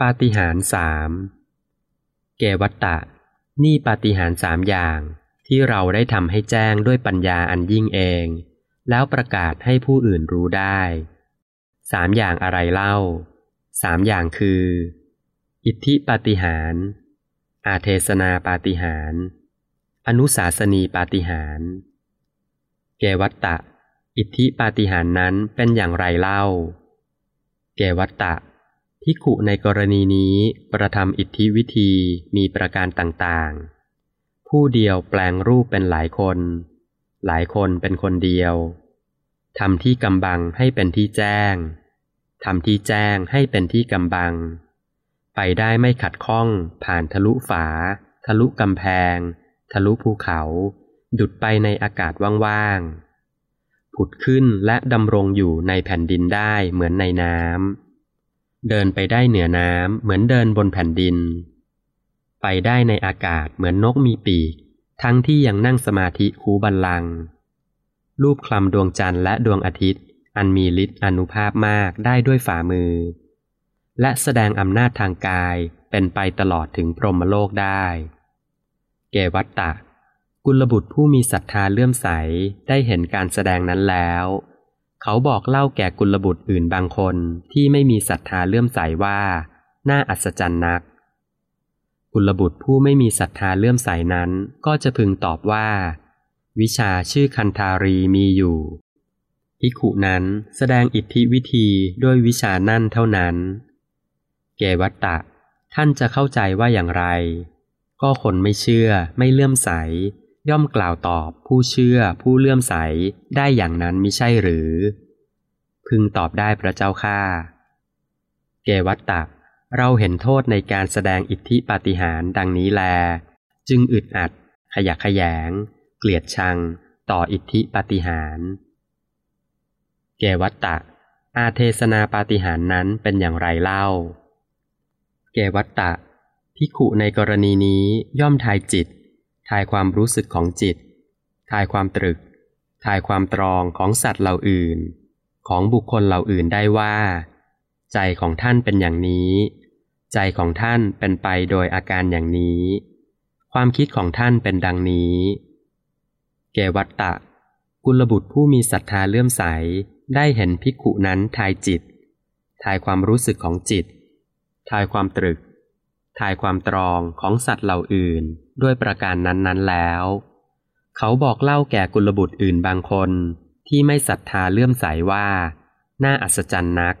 ปาฏิหาริย์สามเกวัตตะ นี่ปาฏิหาริย์สามอย่างที่เราได้ทำให้แจ้งด้วยปัญญาอันยิ่งเอง แล้วประกาศให้ผู้อื่นรู้ได้ สามอย่างอะไรเล่า สามอย่างคือ อิทธิปาฏิหาริย์อาเทศนาปาฏิหาริย์อนุสาสนีปาฏิหาริย์เกวัตตะ อิทธิปาฏิหาริย์นั้นเป็นอย่างไรเล่า เกวัตตะ ภิกขุในกรณีนี้ประทำอิทธิวิธีมีประการต่างๆ ผู้เดียวแปลงรูปเป็นหลายคน หลายคนเป็นคนเดียวทำที่กำบังให้เป็นที่แจ้งทำที่แจ้งให้เป็นที่กำบัง ไปได้ไม่ขัดข้องผ่านทะลุฝา ทะลุกำแพง ทะลุภูเขา ดุดไปในอากาศว่างๆผุดขึ้นและดำรงอยู่ในแผ่นดินได้เหมือนในน้ำ เดินไปได้เหนือน้ำเหมือนเดินบนแผ่นดิน ไปได้ในอากาศเหมือนนกมีปีก ทั้งที่ยังนั่งสมาธิคูบัลลัง รูปคลำดวงจันทร์และดวงอาทิตย์ อันมีฤทธิ์อนุภาพมากได้ด้วยฝ่ามือ และแสดงอำนาจทางกายเป็นไปตลอดถึงพรหมโลกได้ เกวัตตะ กุลบุตรผู้มีศรัทธาเลื่อมใสได้เห็นการแสดงนั้นแล้ว เขาบอกเล่าแก่กุลบุตรอื่นบางคนที่ไม่มีศรัทธาเลื่อมใสว่า น่าอัศจรรย์นัก กุลบุตรผู้ไม่มีศรัทธาเลื่อมใสนั้นก็จะพึงตอบว่า วิชาชื่อคันธารีมีอยู่พิขุนั้นแสดงอิทธิวิธีด้วยวิชานั่นเท่านั้น เกวัตตะ ท่านจะเข้าใจว่าอย่างไร ก็คนไม่เชื่อไม่เลื่อมใส ย่อมกล่าวตอบผู้เชื่อผู้เลื่อมใสได้อย่างนั้นมิใช่หรือ พึงตอบได้พระเจ้าข้าเกวัตตะเราเห็นโทษในการแสดงอิทธิปาฏิหาริย์ดังนี้แล จึงอึดอัด ขยักขยง เกลียดชัง ต่ออิทธิปาฏิหาริย์เกวัตตะ อาเทศนาปาฏิหาริย์นั้นเป็นอย่างไรเล่า เกวัตตะพิขุในกรณีนี้ย่อมทายจิต ทายความรู้สึกของจิต ทายความตรึก ทายความตรองของสัตว์เหล่าอื่น ของบุคคลเหล่าอื่นได้ว่า ใจของท่านเป็นอย่างนี้ ใจของท่านเป็นไปโดยอาการอย่างนี้ ความคิดของท่านเป็นดังนี้ เกวัตตะ กุลบุตรผู้มีศรัทธาเลื่อมใสได้เห็นภิกขุนั้นทายจิต ทายความรู้สึกของจิต ทายความตรึก ทายความตรองของสัตว์เหล่าอื่น ด้วยประการนั้นๆแล้ว เขาบอกเล่าแก่กุลบุตรอื่นบางคนที่ไม่ศรัทธาเลื่อมใสว่า น่าอัศจรรย์นัก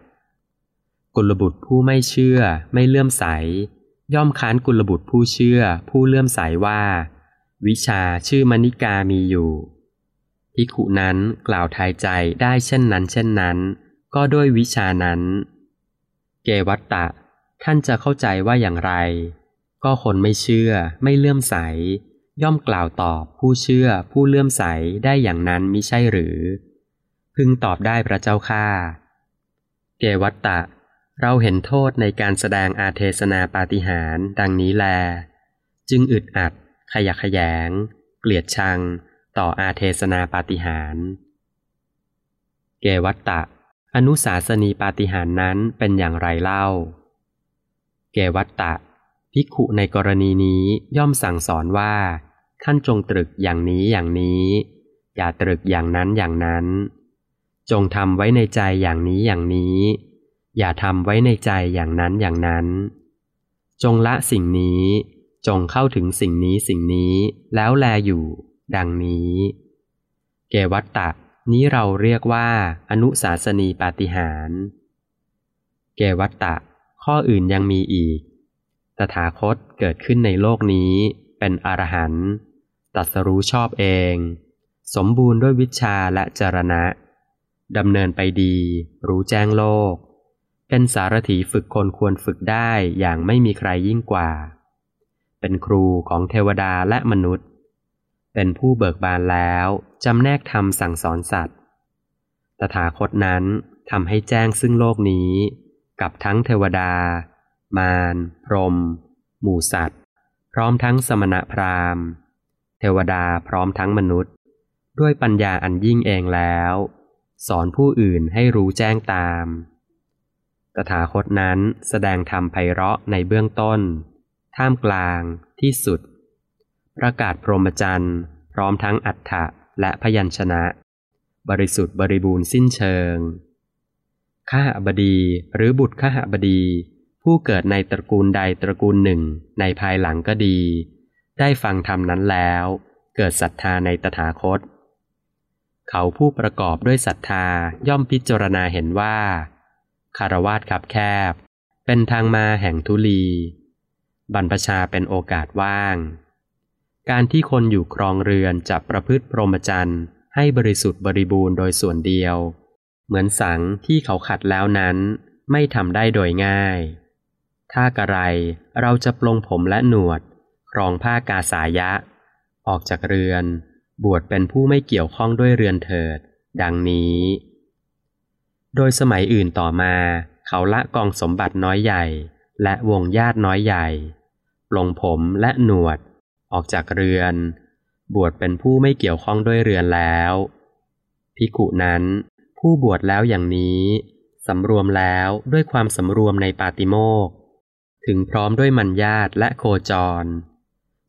กุลบุตรผู้ไม่เชื่อไม่เลื่อมใส ย่อมค้านกุลบุตรผู้เชื่อผู้เลื่อมใสว่า วิชาชื่อมณิกามีอยู่พิขุนั้นกล่าวทายใจได้เช่นนั้น เช่นนั้น ก็ด้วยวิชานั้น เกวัตตะ ท่านจะเข้าใจว่าอย่างไร ก็คนไม่เชื่อ ไม่เลื่อมใส ย่อมกล่าวตอบผู้เชื่อ ผู้เลื่อมใสได้อย่างนั้นมิใช่หรือ พึงตอบได้พระเจ้าข้าเกวัตตะ เราเห็นโทษในการแสดงอาเทศนาปาฏิหารดังนี้แล จึงอึดอัด ขยักขยง เกลียดชัง ต่ออาเทศนาปาฏิหารเกวัตตะ อนุสาสนีปาฏิหารนั้นเป็นอย่างไรเล่า เกวัตตะ ภิกขุในกรณีนี้ย่อมสั่งสอนว่า ท่านจงตรึกอย่างนี้อย่างนี้ อย่าตรึกอย่างนั้นอย่างนั้น จงทำไว้ในใจอย่างนี้อย่างนี้ อย่าทำไว้ในใจอย่างนั้นอย่างนั้น จงละสิ่งนี้ จงเข้าถึงสิ่งนี้สิ่งนี้แล้วแลอยู่ ดังนี้ เกวัตตะนี้เราเรียกว่า อนุสาสนีปาฏิหาร เกวัตตะ ข้ออื่นยังมีอีก ตถาคตเกิดขึ้นในโลกนี้เป็นอรหันต์ตัดสรู้ชอบเอง สมบูรณ์ด้วยวิชาและจรณะดำเนินไปดี รู้แจ้งโลก เป็นสารถีฝึกคนควรฝึกได้อย่างไม่มีใครยิ่งกว่า เป็นครูของเทวดาและมนุษย์ เป็นผู้เบิกบานแล้วจำแนกธรรมสั่งสอนสัตว์ ตถาคตนั้นทำให้แจ้งซึ่งโลกนี้ กับทั้งเทวดา มาร พรหมหมู่สัตว์ พร้อมทั้งสมณะพราหมณ์ เทวดาพร้อมทั้งมนุษย์ ด้วยปัญญาอันยิ่งเองแล้ว สอนผู้อื่นให้รู้แจ้งตาม ตถาคตนั้นแสดงธรรมไพเราะในเบื้องต้น ท่ามกลาง ที่สุด ประกาศพรหมจรรย์พร้อมทั้งอัฏฐะและพยัญชนะ บริสุทธิ์บริบูรณ์สิ้นเชิงข้าบดีหรือบุตรข้าบดี ผู้เกิดในตระกูลใดตระกูลหนึ่งในภายหลังก็ดี ได้ฟังธรรมนั้นแล้ว เกิดศรัทธาในตถาคต เขาผู้ประกอบด้วยศรัทธาย่อมพิจารณาเห็นว่า คารวาสขับแคบ เป็นทางมาแห่งทุลี บรรพชาเป็นโอกาสว่าง การที่คนอยู่ครองเรือนจะประพฤติพรหมจรรย์ให้บริสุทธิ์บริบูรณ์โดยส่วนเดียว เหมือนสังที่เขาขัดแล้วนั้นไม่ทำได้โดยง่าย ถ้ากระไรเราจะปลงผมและหนวด ครองผ้ากาสายะ ออกจากเรือน บวชเป็นผู้ไม่เกี่ยวข้องด้วยเรือนเถิด ดังนี้ โดยสมัยอื่นต่อมา เขาละกองสมบัติน้อยใหญ่ และวงญาติน้อยใหญ่ ปลงผมและหนวด ออกจากเรือน บวชเป็นผู้ไม่เกี่ยวข้องด้วยเรือนแล้วพิกุนั้น ผู้บวชแล้วอย่างนี้สำรวมแล้วด้วยความสำรวมในปาติโมก ถึงพร้อมด้วยมัญญาตและโคจร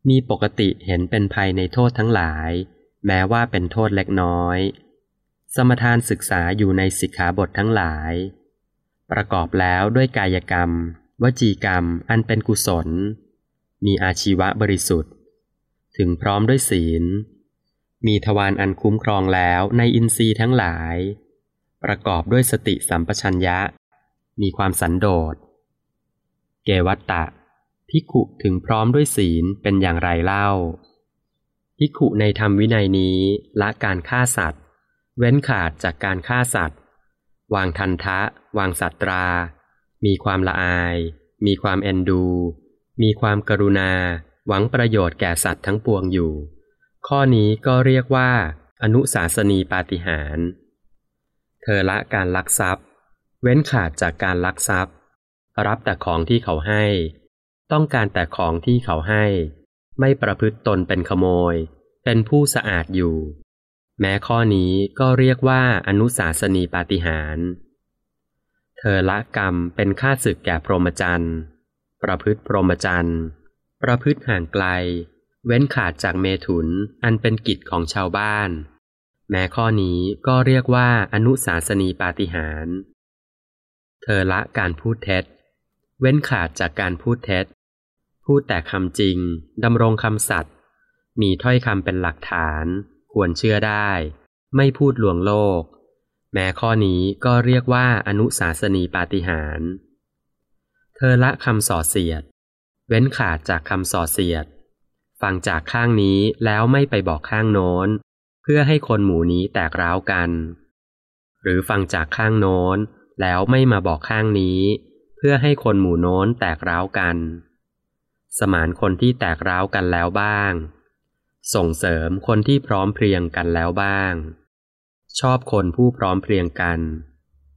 มีปกติเห็นเป็นภัยในโทษทั้งหลาย แม้ว่าเป็นโทษเล็กน้อย สมทานศึกษาอยู่ในสิกขาบททั้งหลาย ประกอบแล้วด้วยกายกรรม วจีกรรมอันเป็นกุศล มีอาชีวะบริสุทธิ์ ถึงพร้อมด้วยศีล มีทวารอันคุ้มครองแล้วในอินทรีย์ทั้งหลาย ประกอบด้วยสติสัมปชัญญะ มีความสันโดษ เกวัตตะพิขุถึงพร้อมด้วยศีลเป็นอย่างไรเล่าพิขุในธรรมวินัยนี้ละการฆ่าสัตว์ เว้นขาดจากการฆ่าสัตว์ วางทันทะ วางสัตรา มีความละอาย มีความเอ็นดู มีความกรุณา หวังประโยชน์แก่สัตว์ทั้งปวงอยู่ ข้อนี้ก็เรียกว่า อนุสาสนีปาฏิหาร เธอละการลักทรัพย์ เว้นขาดจากการลักทรัพย์ รับแต่ของที่เขาให้ ต้องการแต่ของที่เขาให้ ไม่ประพฤติตนเป็นขโมย เป็นผู้สะอาดอยู่ แม้ข้อนี้ก็เรียกว่าอนุสาสนีปาฏิหาร เธอละกรรมเป็นค่าศึกแก่พรหมจรรย์ ประพฤติพรหมจรรย์ ประพฤติห่างไกล เว้นขาดจากเมถุนอันเป็นกิจของชาวบ้าน แม้ข้อนี้ก็เรียกว่าอนุสาสนีปาฏิหาร เธอละการพูดเท็จ เว้นขาดจากการพูดเท็จ พูดแต่คำจริง ดำรงคำสัตย์ มีถ้อยคำเป็นหลักฐาน ควรเชื่อได้ ไม่พูดลวงโลก แม้ข้อนี้ก็เรียกว่าอนุสาสนีปาฏิหาร เธอละคำส่อเสียด เว้นขาดจากคำส่อเสียด ฟังจากข้างนี้แล้วไม่ไปบอกข้างโน้น เพื่อให้คนหมู่นี้แตกร้าวกัน หรือฟังจากข้างโน้นแล้วไม่มาบอกข้างนี้ เพื่อให้คนหมู่โน้นแตกร้าวกัน สมานคนที่แตกร้าวกันแล้วบ้าง ส่งเสริมคนที่พร้อมเพรียงกันแล้วบ้าง ชอบคนผู้พร้อมเพรียงกัน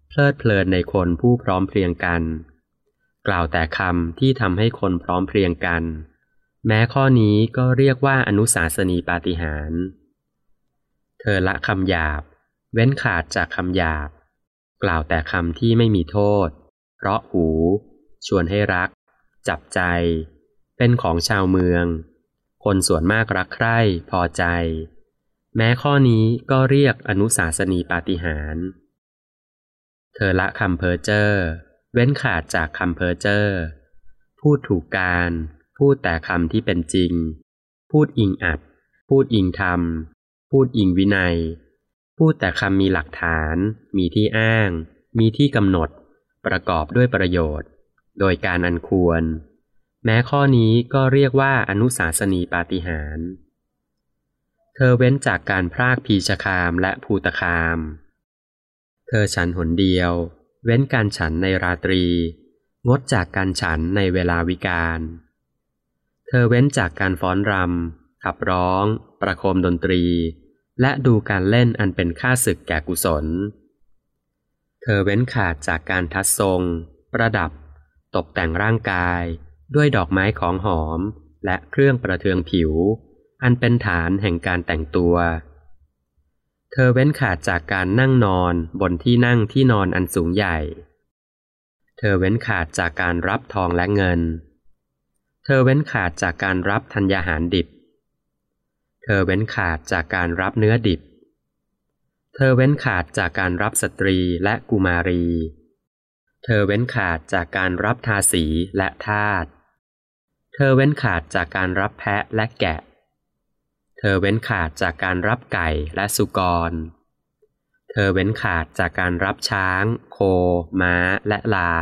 เพลิดเพลินในคนผู้พร้อมเพรียงกัน กล่าวแต่คำที่ทำให้คนพร้อมเพรียงกัน แม้ข้อนี้ก็เรียกว่าอนุสาสนีปาฏิหารเธอละคำหยาบ เว้นขาดจากคำหยาบ กล่าวแต่คำที่ไม่มีโทษ เพราะหู ชวนให้รัก จับใจ เป็นของชาวเมือง คนส่วนมากรักใคร่พอใจ แม้ข้อนี้ก็เรียกอนุสาสนีปาฏิหาริย์เธอละคำเพ้อเจ้อเว้นขาดจากคำเพ้อเจ้อพูดถูกกาล พูดแต่คำที่เป็นจริง พูดอิงอัด พูดอิงธรรม พูดอิงวินัย พูดแต่คำมีหลักฐาน มีที่อ้าง มีที่กำหนด ประกอบด้วยประโยชน์ โดยการอันควร แม้ข้อนี้ก็เรียกว่าอนุสาสนีปาฏิหาร เธอเว้นจากการพรากพีชคามและภูตคาม เธอฉันหนเดียว เว้นการฉันในราตรี งดจากการฉันในเวลาวิกาลเธอเว้นจากการฟ้อนรำขับร้อง ประโคมดนตรี และดูการเล่นอันเป็นค่าศึกแก่กุศล เธอเว้นขาดจากการทัดทรง ประดับ ตกแต่งร่างกาย ด้วยดอกไม้ของหอม และเครื่องประเทืองผิว อันเป็นฐานแห่งการแต่งตัว เธอเว้นขาดจากการนั่งนอนบนที่นั่งที่นอนอันสูงใหญ่ เธอเว้นขาดจากการรับทองและเงิน เธอเว้นขาดจากการรับธัญญาหารดิบ เธอเว้นขาดจากการรับเนื้อดิบ เธอเว้นขาดจากการรับสตรีและกุมารี เธอเว้นขาดจากการรับทาสีและทาสเธอเว้นขาดจากการรับแพะและแกะ เธอเว้นขาดจากการรับไก่และสุกร เธอเว้นขาดจากการรับช้าง โค ม้า และลา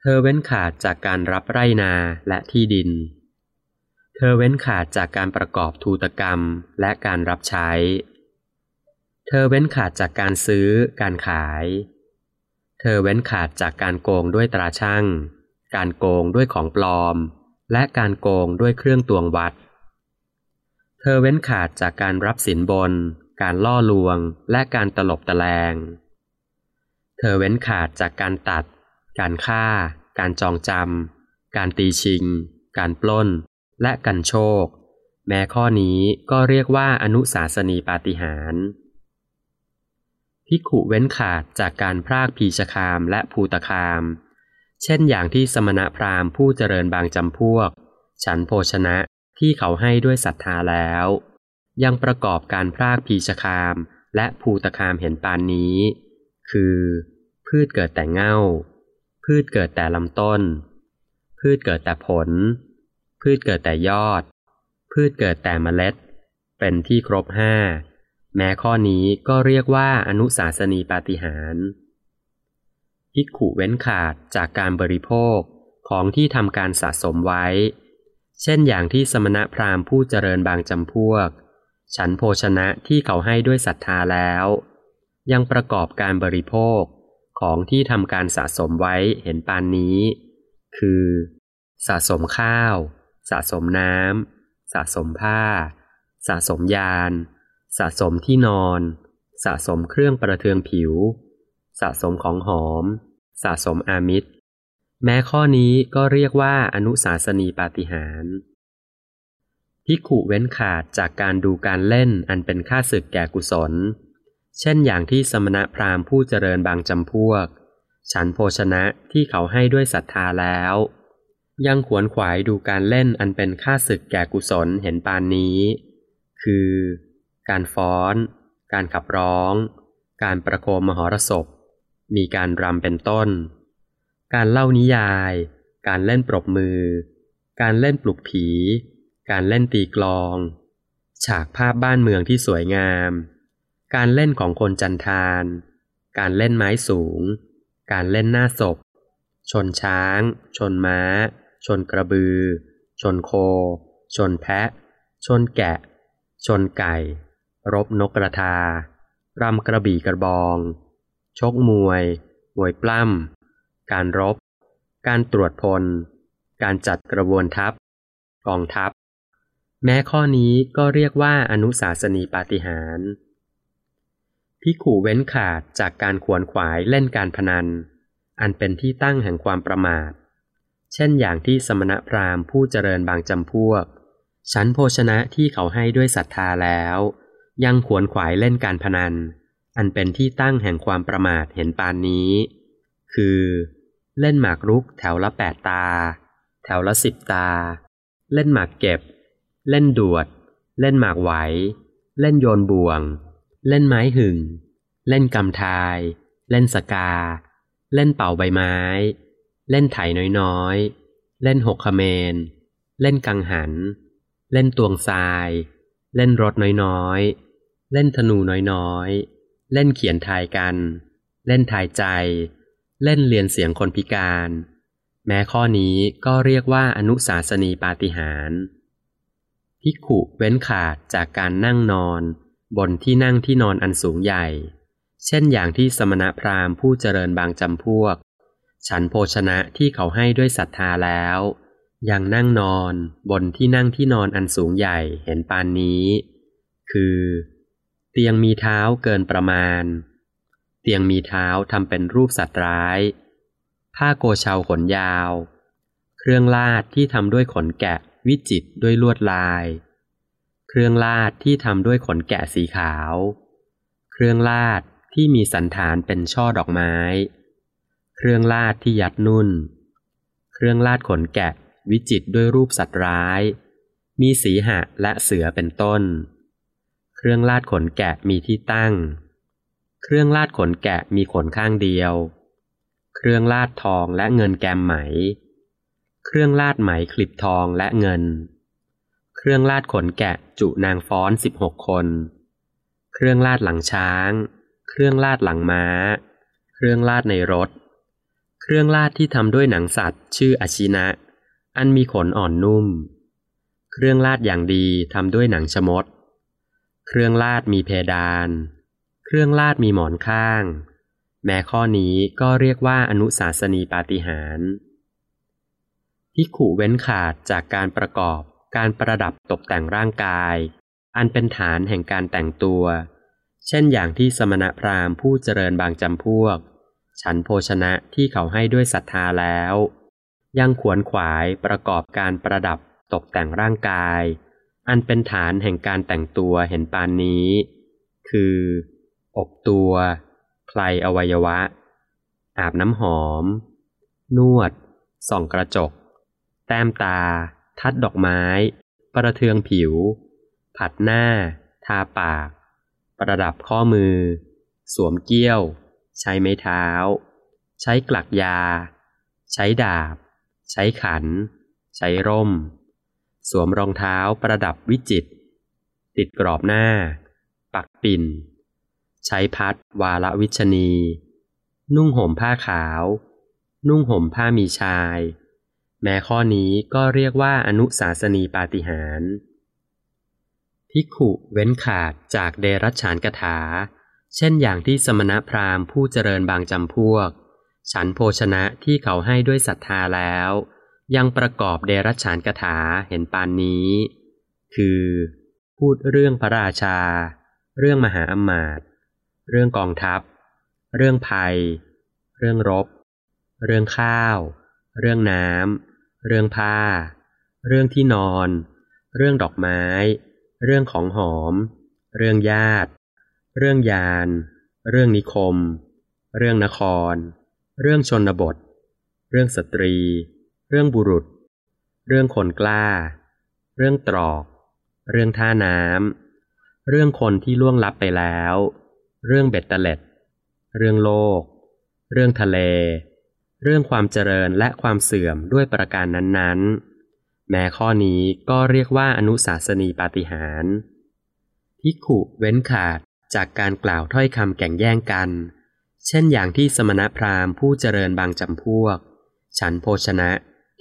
เธอเว้นขาดจากการรับไรนาและที่ดิน เธอเว้นขาดจากการประกอบทูตกรรมและการรับใช้ เธอเว้นขาดจากการซื้อ การขาย เธอเว้นขาดจากการโกงด้วยตราช่างการโกงด้วยของปลอม และการโกงด้วยเครื่องตวงวัด เธอเว้นขาดจากการรับสินบน การล่อลวง และการตลบตะแลง เธอเว้นขาดจากการตัด การฆ่า การจองจำ การตีชิง การปล้น และกันโชค แม้ข้อนี้ก็เรียกว่าอนุสาสนีปาฏิหาริย์ ภิกขุเว้นขาดจากการพรากพีชคามและภูตคาม เช่นอย่างที่สมณพราหมณ์ผู้เจริญบางจำพวก ฉันโภชนะที่เขาให้ด้วยศรัทธาแล้ว ยังประกอบการพรากพีชคามและภูตคามเห็นปานนี้ คือ พืชเกิดแต่เง่า พืชเกิดแต่ลำต้น พืชเกิดแต่ผล พืชเกิดแต่ยอด พืชเกิดแต่เมล็ด เป็นที่ครบห้า แม้ข้อนี้ก็เรียกว่าอนุสาสนีปาฏิหารภิกขุเว้นขาดจากการบริโภคของที่ทำการสะสมไว้ เช่นอย่างที่สมณพราหมณ์ผู้เจริญบางจำพวก ฉันโภชนะที่เขาให้ด้วยศรัทธาแล้ว ยังประกอบการบริโภคของที่ทำการสะสมไว้เห็นปานนี้ คือ สะสมข้าว สะสมน้ำสะสมผ้า สะสมยาน สะสมที่นอน สะสมเครื่องประเทืองผิว สะสมของหอม สะสมอามิตร แม้ข้อนี้ก็เรียกว่าอนุสาสนีปาฏิหาริย์ภิกขุเว้นขาดจากการดูการเล่นอันเป็นค่าศึกแก่กุศล เช่นอย่างที่สมณพราหมณ์ผู้เจริญบางจำพวก ฉันโภชนะที่เขาให้ด้วยศรัทธาแล้ว ยังขวนขวายดูการเล่นอันเป็นค่าศึกแก่กุศลเห็นปานนี้ คือ การฟ้อน การขับร้อง การประโคมมหรสพ มีการรำเป็นต้น การเล่านิยาย การเล่นปรบมือ การเล่นปลุกผี การเล่นตีกลอง ฉากภาพบ้านเมืองที่สวยงาม การเล่นของคนจันทาน การเล่นไม้สูง การเล่นหน้าศพ ชนช้าง ชนม้า ชนกระบือ ชนโค ชนแพะ ชนแกะ ชนไก่ รบนกกระทารำกระบี่กระบอง ชกมวย มวยปล้ำ การรบ การตรวจพล การจัดกระบวนทัพ กองทัพ แม้ข้อนี้ก็เรียกว่าอนุสาสนีปาฏิหาริย์พิขู่เว้นขาดจากการขวนขวายเล่นการพนัน อันเป็นที่ตั้งแห่งความประมาท เช่นอย่างที่สมณพราหมณ์ผู้เจริญบางจำพวก ชั้นโภชนะที่เขาให้ด้วยศรัทธาแล้ว ยังขวนขวายเล่นการพนัน อันเป็นที่ตั้งแห่งความประมาทเห็นปานนี้ คือ เล่นหมากรุกแถวละแปดตา แถวละสิบตา เล่นหมากเก็บ เล่นดวด เล่นหมากไหว เล่นโยนบ่วง เล่นไม้หึง เล่นกำทาย เล่นสกา เล่นเป่าใบไม้ เล่นไถน้อยๆ เล่นหกขเมน เล่นกังหัน เล่นตวงทราย เล่นรถน้อยๆ เล่นธนูน้อยๆ เล่นเขียนทายกัน เล่นทายใจ เล่นเรียนเสียงคนพิการ แม้ข้อนี้ก็เรียกว่าอนุสาสนีปาฏิหาริย์ภิกขุเว้นขาดจากการนั่งนอน บนที่นั่งที่นอนอันสูงใหญ่ เช่นอย่างที่สมณพราหมณ์ผู้เจริญบางจำพวก ฉันโภชนะที่เขาให้ด้วยศรัทธาแล้ว ยังนั่งนอนบนที่นั่งที่นอนอันสูงใหญ่เห็นปานนี้ คือ เตียงมีเท้าเกินประมาณ เตียงมีเท้าทำเป็นรูปสัตว์ร้าย ผ้าโกเชาขนยาว เครื่องลาดที่ทำด้วยขนแกะวิจิตรด้วยลวดลาย เครื่องลาดที่ทำด้วยขนแกะสีขาว เครื่องลาดที่มีสันฐานเป็นช่อดอกไม้เคเครื่องลาดที่ยัดนุ่น เครื่องลาดขนแกะวิจิตด้วยรูปสัตว์ร้าย มีสีหะและเสือเป็นต้น เครื่องลาดขนแกะมีที่ตั้ง เครื่องลาดขนแกะมีขนข้างเดียว เครื่องลาดทองและเงินแกมไหม เครื่องลาดไหมคลิปทองและเงิน เครื่องลาดขนแกะจุนางฟ้อนสิบหกคน เครื่องลาดหลังช้าง เครื่องลาดหลังม้า เครื่องลาดในรถ เครื่องลาดที่ทำด้วยหนังสัตว์ ชื่ออาชินะ อันมีขนอ่อนนุ่ม เครื่องลาดอย่างดีทำด้วยหนังชมด เครื่องลาดมีเพดาน เครื่องลาดมีหมอนข้าง แม้ข้อนี้ก็เรียกว่าอนุสาสนีปาฏิหาริย์พิกขุเว้นขาดจากการประกอบการประดับตกแต่งร่างกาย อันเป็นฐานแห่งการแต่งตัว เช่นอย่างที่สมณพราหมณ์ผู้เจริญบางจำพวก ฉันโภชนะที่เขาให้ด้วยศรัทธาแล้ว ยังขวนขวายประกอบการประดับตกแต่งร่างกาย อันเป็นฐานแห่งการแต่งตัวเห็นปานนี้ คือ อบตัวคลายอวัยวะ อาบน้ำหอม นวด ส่องกระจก แต้มตา ทัดดอกไม้ ประเทืองผิว ผัดหน้า ทาปาก ประดับข้อมือ สวมเกี้ยว ใช้ไม้เท้า ใช้กลักยา ใช้ดาบ ใช้ขัน ใช้ร่ม สวมรองเท้าประดับวิจิต ติดกรอบหน้า ปักปิ่น ใช้พัดวาลวิชนี นุ่งห่มผ้าขาว นุ่งห่มผ้ามีชาย แม้ข้อนี้ก็เรียกว่าอนุสาสนีปาฏิหาริย์พิกขุเว้นขาดจากเดรัจฉานกถา เช่นอย่างที่สมณพราหมณ์ผู้เจริญบางจำพวก ฉันโภชนะที่เขาให้ด้วยศรัทธาแล้ว ยังประกอบเดรัจฉานกถาเห็นปานนี้ คือ พูดเรื่องพระราชา เรื่องมหาอมาตย์เรื่องกองทัพ เรื่องภัย เรื่องรบ เรื่องข้าว เรื่องน้ำเรื่องผ้า เรื่องที่นอน เรื่องดอกไม้ เรื่องของหอม เรื่องญาติ เรื่องยาน เรื่องนิคม เรื่องนคร เรื่องชนบท เรื่องสตรี เรื่องบุรุษ เรื่องคนกล้า เรื่องตรอก เรื่องท่าน้ำ เรื่องคนที่ล่วงลับไปแล้ว เรื่องเบ็ดเตล็ด เรื่องโลก เรื่องทะเล เรื่องความเจริญและความเสื่อมด้วยประการนั้นๆ แม้ข้อนี้ก็เรียกว่าอนุสาสนีปาฏิหาริย์พิกขุเว้นขาดจากการกล่าวถ้อยคำแก่งแย่งกัน เช่นอย่างที่สมณพราหมณ์ผู้เจริญบางจำพวก ฉันโภชนะ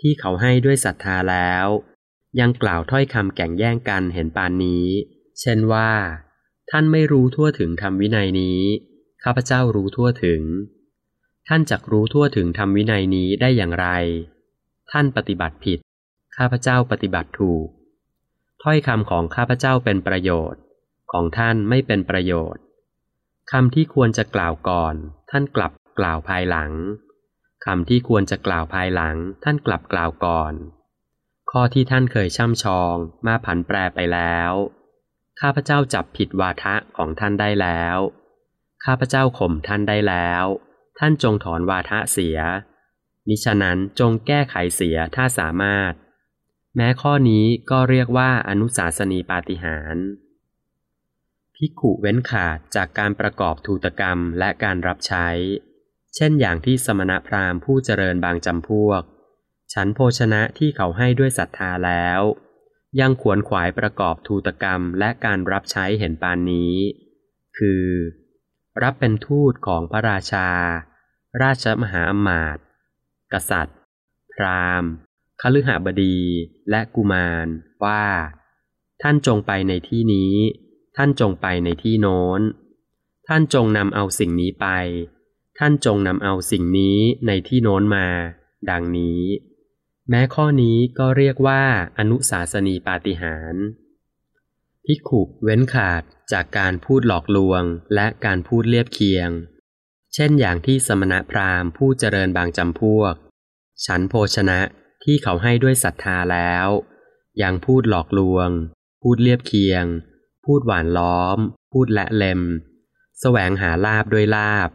ที่เขาให้ด้วยศรัทธาแล้ว ยังกล่าวถ้อยคำแก่งแย่งกันเห็นปานนี้ เช่นว่า ท่านไม่รู้ทั่วถึงธรรมวินัยนี้ ข้าพเจ้ารู้ทั่วถึง ท่านจักรู้ทั่วถึงธรรมวินัยนี้ได้อย่างไร ท่านปฏิบัติผิด ข้าพเจ้าปฏิบัติถูก ถ้อยคำของข้าพเจ้าเป็นประโยชน์ ของท่านไม่เป็นประโยชน์คำที่ควรจะกล่าวก่อน ท่านกลับกล่าวภายหลัง คำที่ควรจะกล่าวภายหลังท่านกลับกล่าวก่อน ข้อที่ท่านเคยช่ำชองมาผันแปรไปแล้ว ข้าพเจ้าจับผิดวาทะของท่านได้แล้ว ข้าพเจ้าข่มท่านได้แล้ว ท่านจงถอนวาทะเสีย มิฉะนั้นจงแก้ไขเสียถ้าสามารถ แม้ข้อนี้ก็เรียกว่าอนุสาสนีปาฏิหารพิกขุเว้นขาดจากการประกอบทูตกรรมและการรับใช้ เช่นอย่างที่สมณพราหมณ์ผู้เจริญบางจำพวก ฉันโภชนะที่เขาให้ด้วยศรัทธาแล้ว ยังขวนขวายประกอบทูตกรรมและการรับใช้เห็นปานนี้ คือ รับเป็นทูตของพระราชา ราชมหาอมาตย์กษัตริย์ พราหมณ์คฤหบดีและกุมารว่า ท่านจงไปในที่นี้ ท่านจงไปในที่โน้น ท่านจงนำเอาสิ่งนี้ไป ท่านจงนำเอาสิ่งนี้ในที่โน้นมา ดังนี้ แม้ข้อนี้ก็เรียกว่าอนุสาสนีปาฏิหารพิกขุเว้นขาดจากการพูดหลอกลวงและการพูดเลียบเคียง เช่นอย่างที่สมณพราหมณ์ผู้เจริญบางจำพวก ฉันโภชนะที่เขาให้ด้วยศรัทธาแล้ว ยังพูดหลอกลวง พูดเลียบเคียง พูดหวานล้อม พูดและเลม แสวงหาลาบด้วยลาบ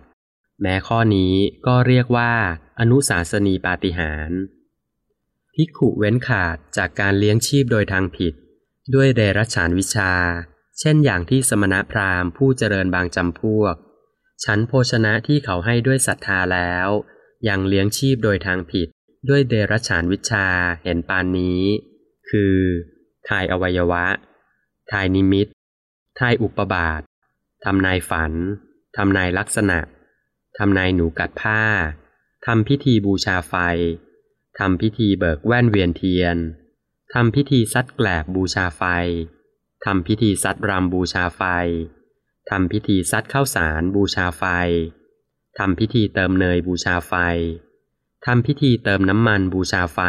แม้ข้อนี้ก็เรียกว่า อนุสาสนีปาฏิหาริย์ภิกขุเว้นขาดจากการเลี้ยงชีพโดยทางผิด ด้วยเดรัจฉานวิชา เช่นอย่างที่สมณพราหมณ์ผู้เจริญบางจำพวก ชั้นโภชนะที่เขาให้ด้วยศรัทธาแล้ว ยังเลี้ยงชีพโดยทางผิด ด้วยเดรัจฉานวิชาเห็นปานนี้ คือทายอวัยวะ ทายนิมิต ทายอุปบาท ทำนายฝัน ทำนายลักษณะ ทำนายหนูกัดผ้า ทำพิธีบูชาไฟ ทำพิธีเบิกแว่นเวียนเทียน ทำพิธีซัดแกลบบูชาไฟ ทำพิธีซัดรำบูชาไฟ ทำพิธีซัดข้าวสารบูชาไฟ ทำพิธีเติมเนยบูชาไฟ ทำพิธีเติมน้ำมันบูชาไฟ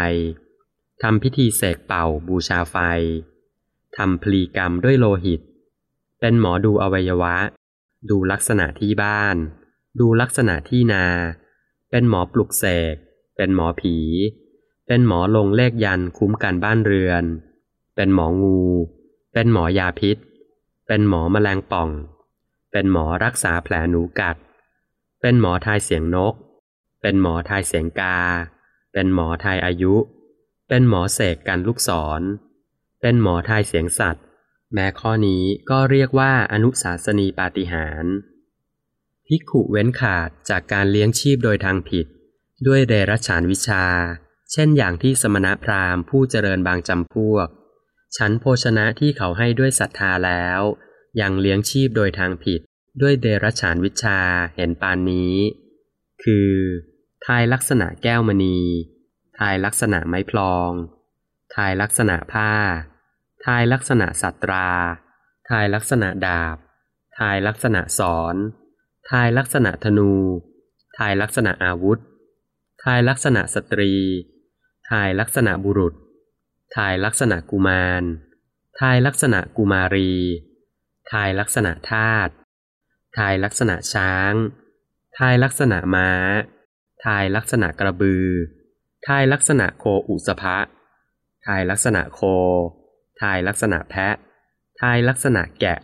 ทำพิธีเสกเป่าบูชาไฟ ทำพลีกรรมด้วยโลหิต เป็นหมอดูอวัยวะ ดูลักษณะที่บ้าน ดูลักษณะที่นา เป็นหมอปลุกเสก เป็นหมอผี เป็นหมอลงเลขยันคุ้มกันบ้านเรือน เป็นหมองู เป็นหมอยาพิษ เป็นหมอแมลงป่อง เป็นหมอรักษาแผลหนูกัด เป็นหมอทายเสียงนก เป็นหมอทายเสียงกา เป็นหมอทายอายุ เป็นหมอเสกกันลูกศร เป็นหมอทายเสียงสัตว์ แม้ข้อนี้ก็เรียกว่าอนุสาสนีปาฏิหาริย์ ภิกขุเว้นขาดจากการเลี้ยงชีพโดยทางผิด ด้วยเดรัจฉานวิชา เช่นอย่างที่สมณพราหมณ์ผู้เจริญบางจำพวกชั้นโภชนะที่เขาให้ด้วยศรัทธาแล้ว ยังเลี้ยงชีพโดยทางผิด ด้วยเดรัจฉานวิชาเห็นปานนี้ คือทายลักษณะแก้วมณีทายลักษณะไม้พลองทายลักษณะผ้าทายลักษณะสัตราทายลักษณะดาบทายลักษณะสอน ทายลักษณะธนู ทายลักษณะอาวุธ ทายลักษณะสตรี ทายลักษณะบุรุษ ทายลักษณะกุมาร ทายลักษณะกุมารี ทายลักษณะทาตุ ทายลักษณะช้าง ทายลักษณะม้า ทายลักษณะกระบือ ทายลักษณะโคอุสภะ ทายลักษณะโค ทายลักษณะแพะ ทายลักษณะแกะ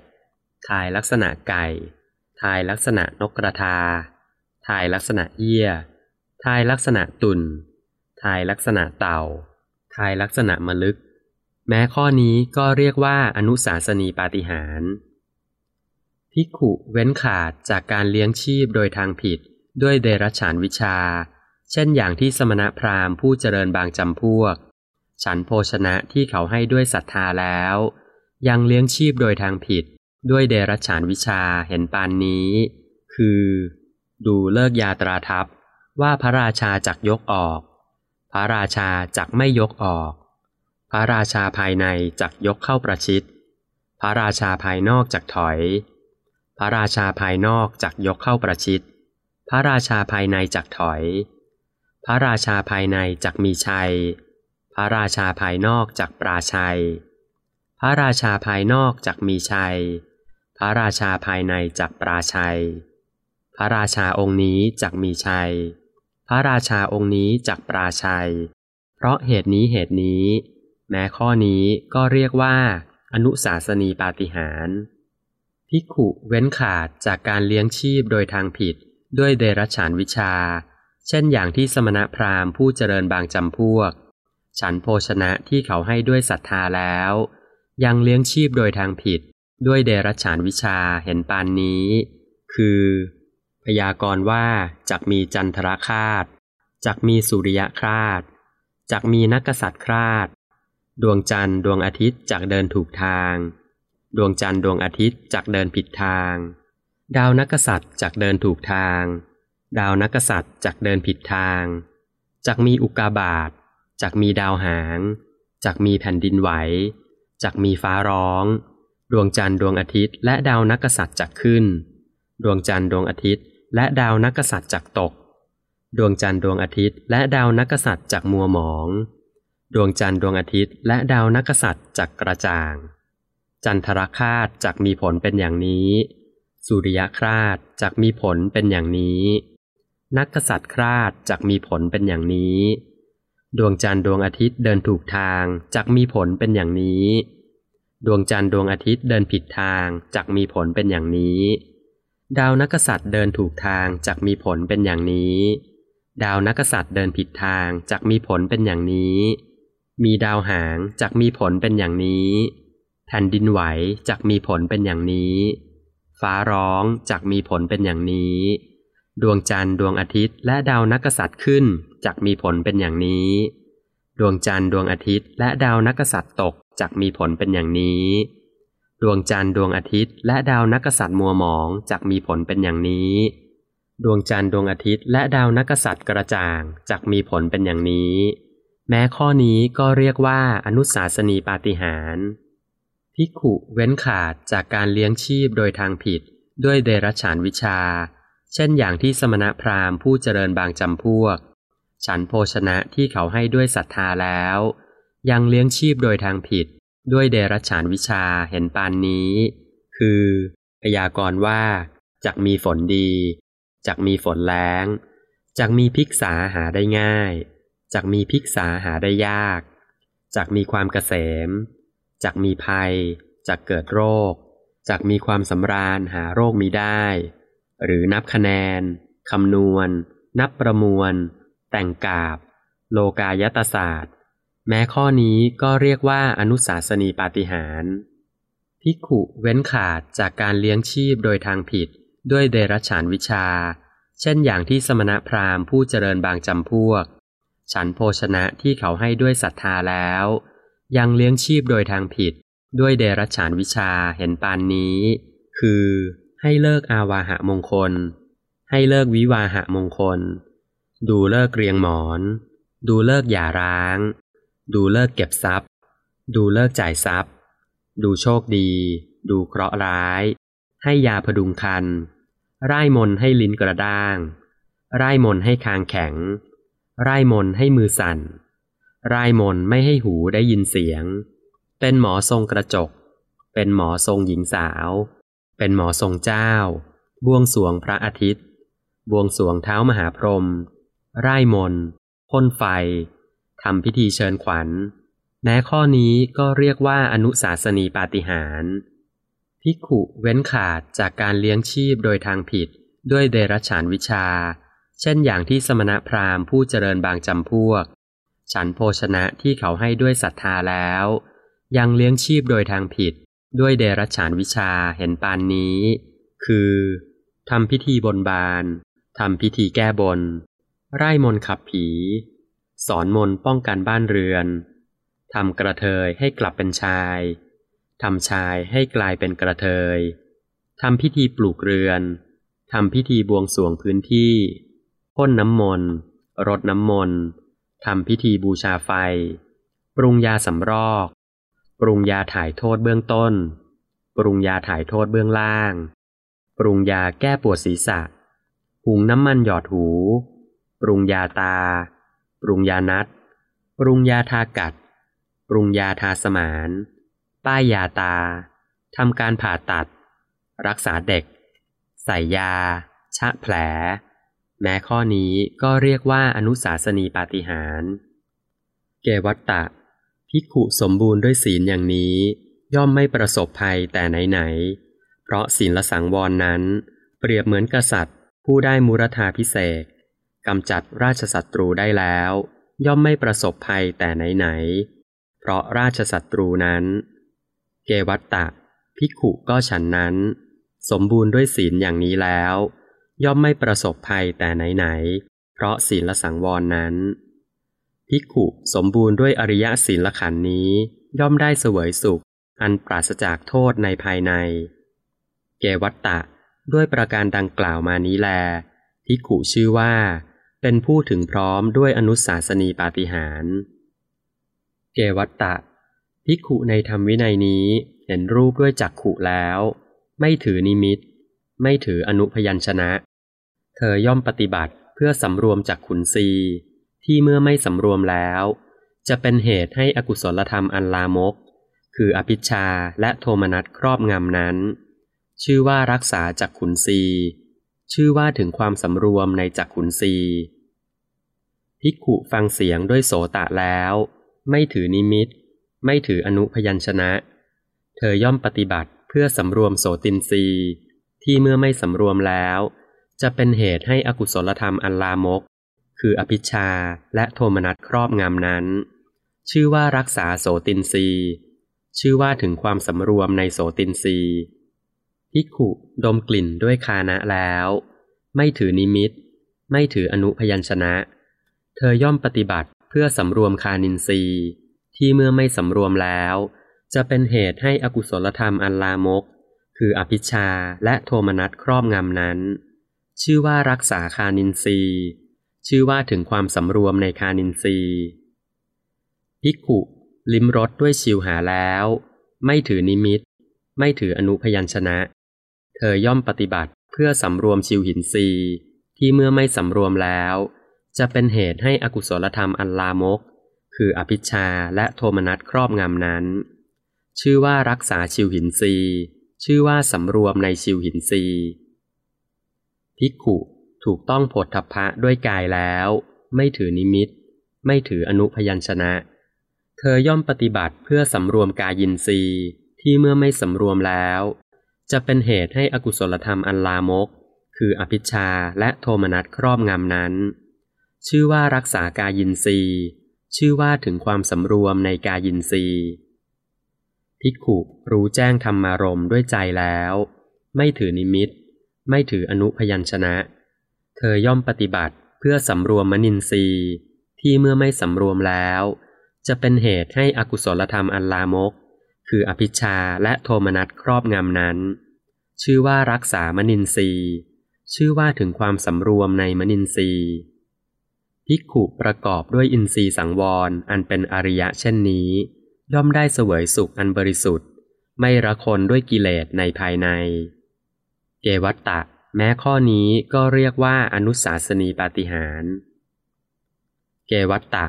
ทายลักษณะไก่ ทายลักษณะนกกระทา ทายลักษณะเอี้ยทายลักษณะตุนทายลักษณะเต่า ทายลักษณะมลึก แม้ข้อนี้ก็เรียกว่าอนุสาสนีปาฏิหาริย์ภิกขุเว้นขาดจากการเลี้ยงชีพโดยทางผิดด้วยเดรัจฉานวิชา เช่นอย่างที่สมณพราหมณ์ผู้เจริญบางจำพวก ฉันโภชนะที่เขาให้ด้วยศรัทธาแล้ว ยังเลี้ยงชีพโดยทางผิด ด้วยเดรัจฉานวิชาเห็นปานนี้ คือ ดูเลิกยาตราทัพว่าพระราชาจักยกออก พระราชาจักไม่ยกออก พระราชาภายในจักยกเข้าประชิด พระราชาภายนอกจักถอย พระราชาภายนอกจักยกเข้าประชิด พระราชาภายในจักถอย พระราชาภายในจักมีชัย พระราชาภายนอกจักปราชัย พระราชาภายนอกจักมีชัย ระราชาภายในจักปราชัย พระราชาองค์นี้จักมีชัย พระราชาองค์นี้จักปราชัย เพราะเหตุนี้เหตุนี้ แม้ข้อนี้ก็เรียกว่า อนุสาสนีปาฏิหาริย์ภิกขุเว้นขาดจากการเลี้ยงชีพโดยทางผิดด้วยเดรัจฉานวิชา เช่นอย่างที่สมณพราหมณ์ผู้เจริญบางจำพวก ฉันโภชนะที่เขาให้ด้วยศรัทธาแล้ว ยังเลี้ยงชีพโดยทางผิด ด้วยเดรัจฉานวิชาเห็นปานนี้ คือ พยากรณ์ว่าจักมีจันทรคราตจักมีสุริยคราตจักมีนักษัตริย์คราตดวงจันทร์ดวงอาทิตย์จักเดินถูกทาง ดวงจันทร์ดวงอาทิตย์จักเดินผิดทาง ดาวนักษัตริย์จักเดินถูกทาง ดาวนักกษัตริย์จักเดินผิดทาง จักมีอุกาบาตจักมีดาวหาง จักมีแผ่นดินไหว จักมีฟ้าร้อง ดวงจันทร์ดวงอาทิตย์และดาวนักกษัตริย์จักขึ้น ดวงจันทร์ดวงอาทิตย์และดาวนักกษัตริย์จักตก ดวงจันทร์ดวงอาทิตย์และดาวนักกษัตริย์จักมัวหมอง ดวงจันทร์ดวงอาทิตย์และดาวนักกษัตริย์จักกระจ่าง จันทรคาตจักมีผลเป็นอย่างนี้ สุริยคราตจักมีผลเป็นอย่างนี้ นักกษัตริย์คราตจักมีผลเป็นอย่างนี้ ดวงจันทร์ดวงอาทิตย์เดินถูกทางจักมีผลเป็นอย่างนี้ ดวงจันทร์ดวงอาทิตย์เดินผิดทางจักมีผลเป็นอย่างนี้ ดาวนักษัตริย์เดินถูกทางจักมีผลเป็นอย่างนี้ ดาวนักษัตริย์เดินผิดทางจักมีผลเป็นอย่างนี้ มีดาวหางจักมีผลเป็นอย่างนี้ แผ่นดินไหวจักมีผลเป็นอย่างนี้ ฟ้าร้องจักมีผลเป็นอย่างนี้ ดวงจันทร์ดวงอาทิตย์และดาวนักษัตริย์ขึ้นจักมีผลเป็นอย่างนี้ ดวงจันทร์ดวงอาทิตย์ และดาวนักษัตริย์ตกจักมีผลเป็นอย่างนี้ ดวงจันทร์ดวงอาทิตย์ และดาวนักษัตริย์มัวหมองจักมีผลเป็นอย่างนี้ ดวงจันทร์ดวงอาทิตย์ และดาวนักษัตริย์กระจ่างจักมีผลเป็นอย่างนี้ แม้ข้อนี้ก็เรียกว่าอนุสาสนีปาฏิหาริย์ภิกขุเว้นขาดจากการเลี้ยงชีพโดยทางผิด ด้วยเดรัจฉานวิชา เช่นอย่างที่สมณพราหมณ์ผู้เจริญบางจำพวก ฉันโภชนะที่เขาให้ด้วยศรัทธาแล้ว ยังเลี้ยงชีพโดยทางผิด ด้วยเดรัจฉานวิชาเห็นปานนี้ คือพยากรณ์ว่าจักมีฝนดีจักมีฝนแล้งจักมีพิกษาหาได้ง่ายจักมีพิกษาหาได้ยากจักมีความเกษมจักมีภัยจักเกิดโรคจักมีความสำราญหาโรคมีได้ หรือนับคะแนนคำนวณ นับประมวล แต่งกาบ โลกายตศาสตร์ แม้ข้อนี้ก็เรียกว่าอนุสาสนีปาฏิหารภิกขุเว้นขาดจากการเลี้ยงชีพโดยทางผิดด้วยเดรัจฉานวิชา เช่นอย่างที่สมณพราหมณ์ผู้เจริญบางจำพวก ฉันโภชนะที่เขาให้ด้วยศรัทธาแล้ว ยังเลี้ยงชีพโดยทางผิด ด้วยเดรัจฉานวิชาเห็นปานนี้ คือให้เลิกอาวาหะมงคล ให้เลิกวิวาหะมงคล ดูเลิกเรียงหมอน ดูเลิกหย่าร้าง ดูเลิกเก็บทรัพย์ ดูเลิกจ่ายทรัพย์ ดูโชคดี ดูเคราะห์ร้าย ให้ยาพดุงคันไร่มนให้ลิ้นกระด้างไร่มนให้คางแข็งไร่มนให้มือสั่นไร่มนไม่ให้หูได้ยินเสียง เป็นหมอทรงกระจก เป็นหมอทรงหญิงสาว เป็นหมอทรงเจ้า บวงสวงพระอาทิตย์ บวงสวงเท้ามหาพรหม ไร่มนพ่นไฟทำพิธีเชิญขวัญ แม้ข้อนี้ก็เรียกว่าอนุสาสนีปาฏิหาริย์พิขุเว้นขาดจากการเลี้ยงชีพโดยทางผิดด้วยเดรัจฉานวิชา เช่นอย่างที่สมณพราหมณ์ผู้เจริญบางจำพวก ฉันโภชนะที่เขาให้ด้วยศรัทธาแล้ว ยังเลี้ยงชีพโดยทางผิด ด้วยเดรัจฉานวิชาเห็นปานนี้ คือทำพิธีบนบานทำพิธีแก้บน ไร่มนขับผี สอนมนป้องกันบ้านเรือน ทำกระเทยให้กลับเป็นชาย ทำชายให้กลายเป็นกระเทย ทำพิธีปลูกเรือน ทำพิธีบวงสรวงพื้นที่พ่นน้ำมนต์รดน้ำมนต์ทำพิธีบูชาไฟ ปรุงยาสำรอก ปรุงยาถ่ายโทษเบื้องต้น ปรุงยาถ่ายโทษเบื้องล่าง ปรุงยาแก้ปวดศีรษะ หุงน้ำมันหยอดหู ปรุงยาตา ปรุงยานัด ปรุงยาทากัด ปรุงยาทาสมาน ป้ายยาตา ทำการผ่าตัด รักษาเด็ก ใส่ยา ชะแผล แม้ข้อนี้ก็เรียกว่าอนุสาสนีปาฏิหาริย์เกวัตตะภิกขุสมบูรณ์ด้วยศีลอย่างนี้ ย่อมไม่ประสบภัยแต่ไหนๆเพราะศีลสังวรนั้น เปรียบเหมือนกษัตริย์ ผู้ได้มุรธาพิเศษ กำจัดราชศัตรูได้แล้ว ย่อมไม่ประสบภัยแต่ไหนๆเพราะราชศัตรูนั้น เกวัตตะภิกขุก็ฉันนั้น สมบูรณ์ด้วยศีลอย่างนี้แล้ว ย่อมไม่ประสบภัยแต่ไหนๆเพราะศีลสังวรนั้นภิกขุสมบูรณ์ด้วยอริยศีลขันนี้ ย่อมได้เสวยสุข อันปราศจากโทษในภายใน เกวัตตะด้วยประการดังกล่าวมานี้แลภิกขุชื่อว่า เป็นผู้ถึงพร้อมด้วยอนุสาสนีปาฏิหาร เกวัตตะ ภิกขุในธรรมวินัยนี้เห็นรูปด้วยจักขุแล้ว ไม่ถือนิมิต ไม่ถืออนุพยัญชนะ เธอย่อมปฏิบัติเพื่อสำรวมจากขุนศีที่เมื่อไม่สำรวมแล้ว จะเป็นเหตุให้อกุศลธรรมอันลามก คืออภิชาและโทมนัสครอบงำนั้น ชื่อว่ารักษาจากขุนศี ชื่อว่าถึงความสำรวมในจักขุนศีภิกขุฟังเสียงด้วยโสตะแล้ว ไม่ถือนิมิต ไม่ถืออนุพยัญชนะ เธอย่อมปฏิบัติเพื่อสำรวมโสตินรีที่เมื่อไม่สำรวมแล้ว จะเป็นเหตุให้อกุศลธรรมอันลามก คืออภิชาและโทมนัสครอบงำนั้น ชื่อว่ารักษาโสตินรีชื่อว่าถึงความสำรวมในโสตินรี พิกขุดมกลิ่นด้วยคานะแล้ว ไม่ถือนิมิต ไม่ถืออนุพยัญชนะ เธอย่อมปฏิบัติเพื่อสำรวมฆานินทรีย์ที่เมื่อไม่สำรวมแล้ว จะเป็นเหตุให้อกุศลธรรมอันลามก คืออภิชฌาและโทมนัสครอบงำนั้น ชื่อว่ารักษาฆานินทรีย์ชื่อว่าถึงความสำรวมในฆานินทรีย์ภิกขุลิ้มรสด้วยชิวหาแล้ว ไม่ถือนิมิต ไม่ถืออนุพยัญชนะ เธอย่อมปฏิบัติเพื่อสำรวมชิวหินรีที่เมื่อไม่สำรวมแล้ว จะเป็นเหตุให้อกุศลธรรมอันลามก คืออภิชาและโทมนัสครอบงำนั้น ชื่อว่ารักษาชิวหินรีชื่อว่าสำรวมในชิวหินรีภิกขุถูกต้องผลทัพพะด้วยกายแล้ว ไม่ถือนิมิต ไม่ถืออนุพยัญชนะ เธอย่อมปฏิบัติเพื่อสำรวมกายินทรีย์ที่เมื่อไม่สำรวมแล้ว จะเป็นเหตุให้อกุศลธรรมอันลามก คืออภิชาและโทมนัสครอบงำนั้น ชื่อว่ารักษากายินรีชื่อว่าถึงความสำรวมในกายินรีภิกขุรู้แจ้งธรรมารมด้วยใจแล้ว ไม่ถือนิมิต ไม่ถืออนุพยัญชนะ เธอย่อมปฏิบัติเพื่อสำรวมมนินทรีย์ที่เมื่อไม่สำรวมแล้ว จะเป็นเหตุให้อกุศลธรรมอันลามก คืออภิชาและโทมนัสครอบงำนั้น ชื่อว่ารักษามนินทรีย์ชื่อว่าถึงความสำรวมในมนินทรีย์ภิกขุประกอบด้วยอินทรีย์สังวรอันเป็นอริยะเช่นนี้ ย่อมได้เสวยสุขอันบริสุทธิ์ ไม่ระคนด้วยกิเลสในภายใน เกวัตตะ แม้ข้อนี้ก็เรียกว่าอนุสาสนีปาฏิหาร เกวัตตะ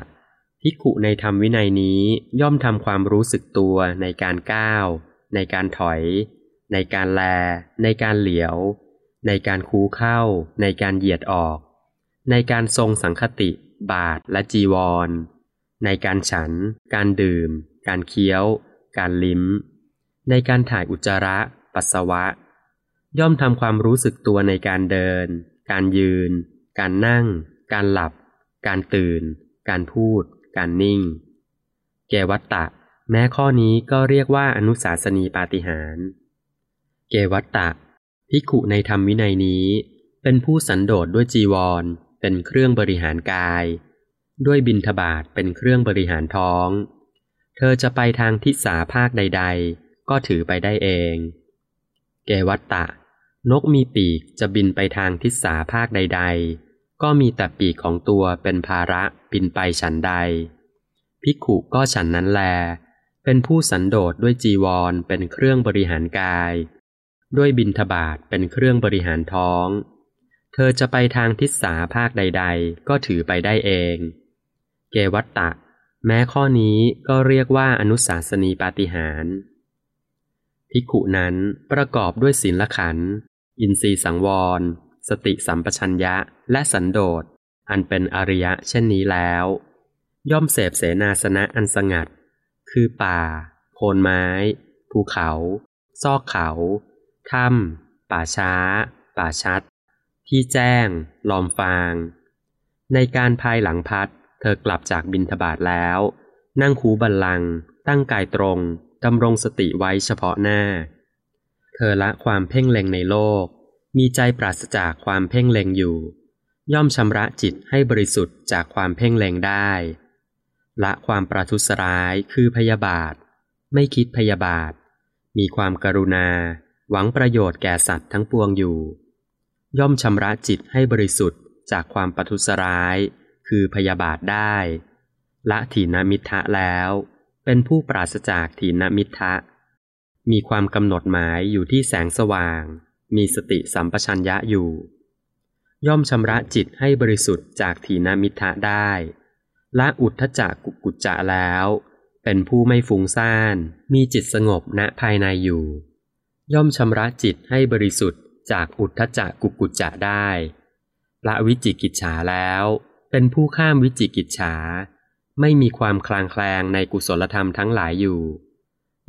ภิกขุในธรรมวินัยนี้ย่อมทำความรู้สึกตัวในการก้าว ในการถอย ในการแล ในการเหลียว ในการคูเข้า ในการเหยียดออก ในการทรงสังคติ บาทและจีวร ในการฉัน การดื่ม การเคี้ยว การลิ้ม ในการถ่ายอุจจาระ ปัสสาวะ ย่อมทำความรู้สึกตัวในการเดิน การยืน การนั่ง การหลับ การตื่น การพูด การนิ่งเกวัตตะ แม้ข้อนี้ก็เรียกว่าอนุสาสนีปาฏิหารเกวัตตะภิกขุในธรรมวินัยนี้ เป็นผู้สันโดษด้วยจีวร เป็นเครื่องบริหารกาย ด้วยบินทบาทเป็นเครื่องบริหารท้อง เธอจะไปทางทิศาภาคใด ๆ ก็ถือไปได้เอง เกวัตตะ นกมีปีกจะบินไปทางทิศาภาคใด ๆ ก็มีแต่ปีกของตัวเป็นภาระบินไปฉันใดภิกขุก็ฉันนั้นแล เป็นผู้สันโดษด้วยจีวรเป็นเครื่องบริหารกาย ด้วยบินทบาทเป็นเครื่องบริหารท้อง เธอจะไปทางทิศสาภาคใด ๆ ก็ถือไปได้เอง เกวัตตะ แม้ข้อนี้ก็เรียกว่าอนุสาสนีปาฏิหารภิกขุนั้นประกอบด้วยศีลขันธ์อินทรีสังวร สติสัมปชัญญะและสันโดษ อันเป็นอริยะเช่นนี้แล้ว ย่อมเสพเสนาสนะอันสงัด คือป่า โคนไม้ ภูเขา ซอกเขา ถ้ำ ป่าช้า ป่าชัด ที่แจ้ง ลอมฟาง ในการภายหลังพัด เธอกลับจากบินทบาทแล้ว นั่งคูบัลลัง ตั้งกายตรงดำรงสติไว้เฉพาะหน้า เธอละความเพ่งเล็งในโลก มีใจปราศจากความเพ่งเล็งอยู่ ย่อมชำระจิตให้บริสุทธิ์จากความเพ่งเล็งได้ ละความประทุษร้ายคือพยาบาท ไม่คิดพยาบาท มีความกรุณา หวังประโยชน์แก่สัตว์ทั้งปวงอยู่ ย่อมชำระจิตให้บริสุทธิ์จากความประทุษร้าย คือพยาบาทได้ ละถีนมิทะแล้ว เป็นผู้ปราศจากถีนมิทะมีความกำหนดหมายอยู่ที่แสงสว่าง มีสติสัมปชัญญะอยู่ ย่อมชำระจิตให้บริสุทธิ์จากถีนมิทะได้ละอุทธจักกุกุจจะแล้ว เป็นผู้ไม่ฟุ้งซ่าน มีจิตสงบณภายในอยู่ ย่อมชำระจิตให้บริสุทธิ์จากอุทธจักกุกุจจะได้ละวิจิกิจฉาแล้ว เป็นผู้ข้ามวิจิกิจฉา ไม่มีความคลางแคลงในกุศลธรรมทั้งหลายอยู่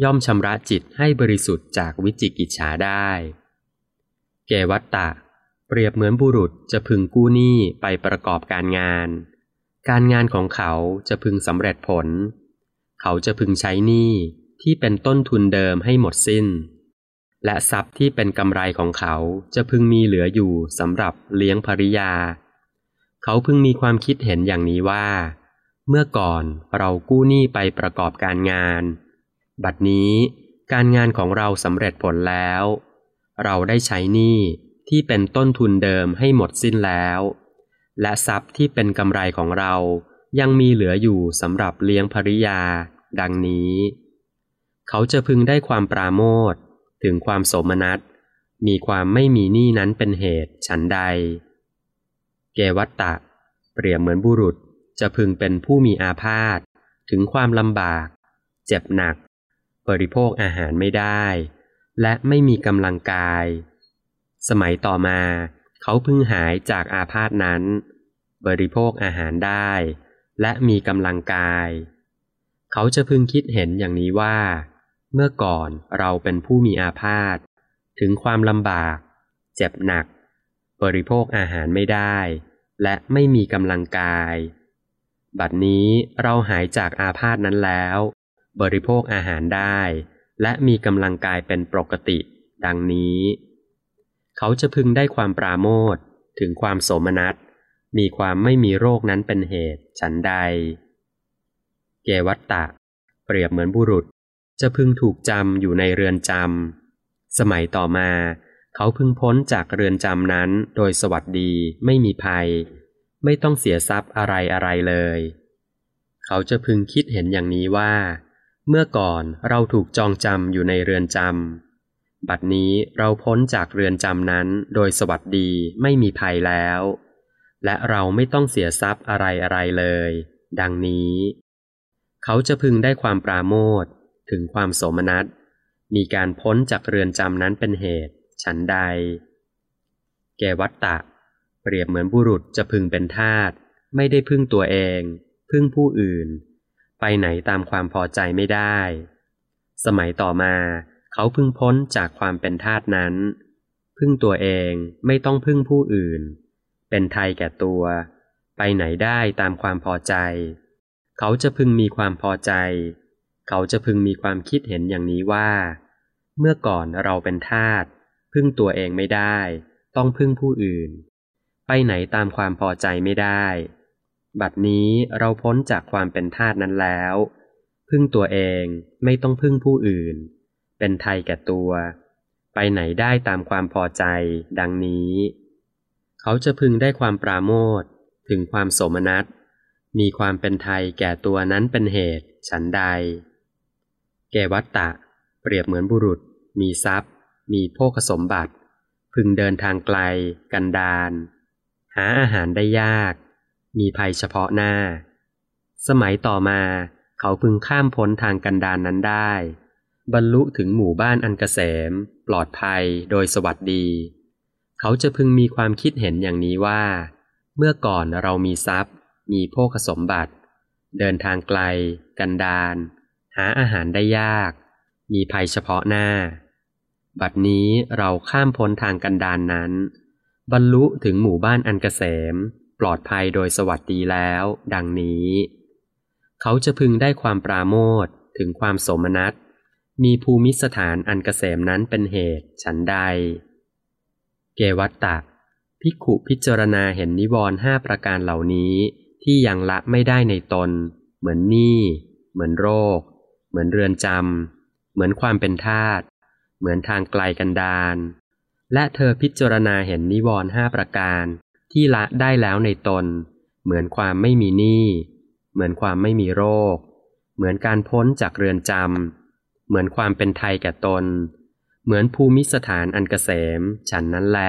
ย่อมชำระจิตให้บริสุทธิ์จากวิจิกิจฉาได้ เกวัตตะ เปรียบเหมือนบุรุษจะพึงกู้หนี้ไปประกอบการงาน การงานของเขาจะพึงสำเร็จผล เขาจะพึงใช้หนี้ที่เป็นต้นทุนเดิมให้หมดสิ้น และทรัพย์ที่เป็นกำไรของเขาจะพึงมีเหลืออยู่สำหรับเลี้ยงภริยา เขาพึงมีความคิดเห็นอย่างนี้ว่า เมื่อก่อนเรากู้หนี้ไปประกอบการงาน บัดนี้การงานของเราสำเร็จผลแล้ว เราได้ใช้หนี้ที่เป็นต้นทุนเดิมให้หมดสิ้นแล้ว และทรัพย์ที่เป็นกำไรของเรายังมีเหลืออยู่สำหรับเลี้ยงภริยา ดังนี้ เขาจะพึงได้ความปราโมทถึงความโสมนัส มีความไม่มีหนี้นั้นเป็นเหตุฉันใด เกวัตตะ เปรียบเหมือนบุรุษจะพึงเป็นผู้มีอาพาธถึงความลำบาก เจ็บหนัก บริโภคอาหารไม่ได้ และไม่มีกำลังกาย สมัยต่อมาเขาพึงหายจากอาพาธนั้น บริโภคอาหารได้ และมีกำลังกาย เขาจะพึงคิดเห็นอย่างนี้ว่า เมื่อก่อนเราเป็นผู้มีอาพาธถึงความลำบาก เจ็บหนัก บริโภคอาหารไม่ได้ และไม่มีกำลังกาย บัดนี้เราหายจากอาพาธนั้นแล้ว บริโภคอาหารได้ และมีกำลังกายเป็นปกติ ดังนี้ เขาจะพึงได้ความปราโมทถึงความโสมนัส มีความไม่มีโรคนั้นเป็นเหตุ ฉันใด เกวัตตะ เปรียบเหมือนบุรุษ จะพึงถูกจำอยู่ในเรือนจำ สมัยต่อมา เขาพึงพ้นจากเรือนจำนั้นโดยสวัสดีไม่มีภัย ไม่ต้องเสียทรัพย์อะไรอะไรเลย เขาจะพึงคิดเห็นอย่างนี้ว่า เมื่อก่อนเราถูกจองจำอยู่ในเรือนจำ บัดนี้เราพ้นจากเรือนจำนั้นโดยสวัสดีไม่มีภัยแล้ว และเราไม่ต้องเสียทรัพย์อะไรอะไรเลย ดังนี้ เขาจะพึงได้ความปราโมทถึงความโสมนัส มีการพ้นจากเรือนจำนั้นเป็นเหตุ ฉันใด แกวัตตะ เปรียบเหมือนบุรุษจะพึงเป็นทาสไม่ได้พึ่งตัวเอง พึ่งผู้อื่น ไปไหนตามความพอใจไม่ได้ สมัยต่อมาเขาพึ่งพ้นจากความเป็นทาสนั้น พึ่งตัวเองไม่ต้องพึ่งผู้อื่น เป็นไทยแก่ตัว ไปไหนได้ตามความพอใจ เขาจะพึงมีความพอใจ เขาจะพึงมีความคิดเห็นอย่างนี้ว่า เมื่อก่อนเราเป็นทาสพึ่งตัวเองไม่ได้ ต้องพึ่งผู้อื่น ไปไหนตามความพอใจไม่ได้ บัดนี้เราพ้นจากความเป็นทาสนั้นแล้ว พึ่งตัวเองไม่ต้องพึ่งผู้อื่น เป็นไทยแก่ตัว ไปไหนได้ตามความพอใจ ดังนี้ เขาจะพึงได้ความปราโมทถึงความโสมนัสมีความเป็นไทยแก่ตัวนั้นเป็นเหตุ ฉันใดแกวัตตะ เปรียบเหมือนบุรุษ มีทรัพย์ มีโภคสมบัติ พึงเดินทางไกล กันดานหาอาหารได้ยาก มีภัยเฉพาะหน้า สมัยต่อมาเขาพึงข้ามพ้นทางกันดานนั้นได้ บรรลุถึงหมู่บ้านอันกเกษม ปลอดภัยโดยสวัสดี เขาจะพึงมีความคิดเห็นอย่างนี้ว่า เมื่อก่อนเรามีทรัพย์ มีโภคสมบัติ เดินทางไกล กันดานหาอาหารได้ยาก มีภัยเฉพาะหน้า บัดนี้เราข้ามพ้นทางกันดานนั้น บรรลุถึงหมู่บ้านอันกเกษม ปลอดภัยโดยสวัสดีแล้ว ดังนี้ เขาจะพึงได้ความปราโมทถึงความสมนัตมีภูมิสถานอันเกษมนั้นเป็นเหตุ ฉันใด เกวัตตะพิขุพิจารณาเห็นนิวรณ์ห้าประการเหล่านี้ที่ยังละไม่ได้ในตน เหมือนหนี้เหมือนโรค เหมือนเรือนจำเหมือนความเป็นทาตเหมือนทางไกลกันดานและเธอพิจารณาเห็นนิวรณ์ห้าประการ ที่ละได้แล้วในตน เหมือนความไม่มีหนี้เหมือนความไม่มีโรค เหมือนการพ้นจากเรือนจำเหมือนความเป็นไทยแก่ตน เหมือนภูมิสถานอันกเกษม ฉันนั้นแล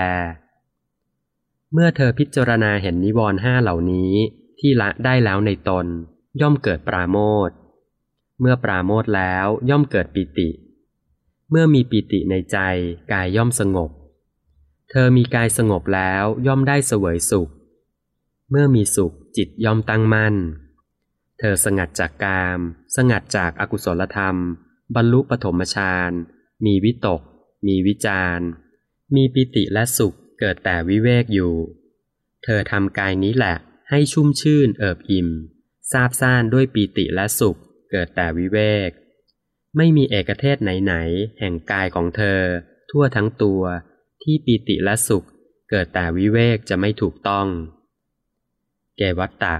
เมื่อเธอพิจารณาเห็นนิวรณ์ห้าเหล่านี้ที่ละได้แล้วในตน ย่อมเกิดปราโมทเมื่อปราโมทแล้วย่อมเกิดปิติ เมื่อมีปิติในใจกายย่อมสงบเธอมีกายสงบแล้วย่อมได้เสวยสุข เมื่อมีสุขจิตย่อมตั้งมั่น เธอสงัดจากกาม สงัดจากอากุศลธรรม บรรลุปฐมฌานมีวิตก มีวิจารมีปิติและสุขเกิดแต่วิเวกอยู่ เธอทำกายนี้แหละให้ชุ่มชื่นเอิบอิ่มซาบซ่านด้วยปีติและสุขเกิดแต่วิเวก ไม่มีเอกเทศไหนๆแห่งกายของเธอ ทั่วทั้งตัว ที่ปีติและสุขเกิดแต่วิเวกจะไม่ถูกต้อง เกวัตตะ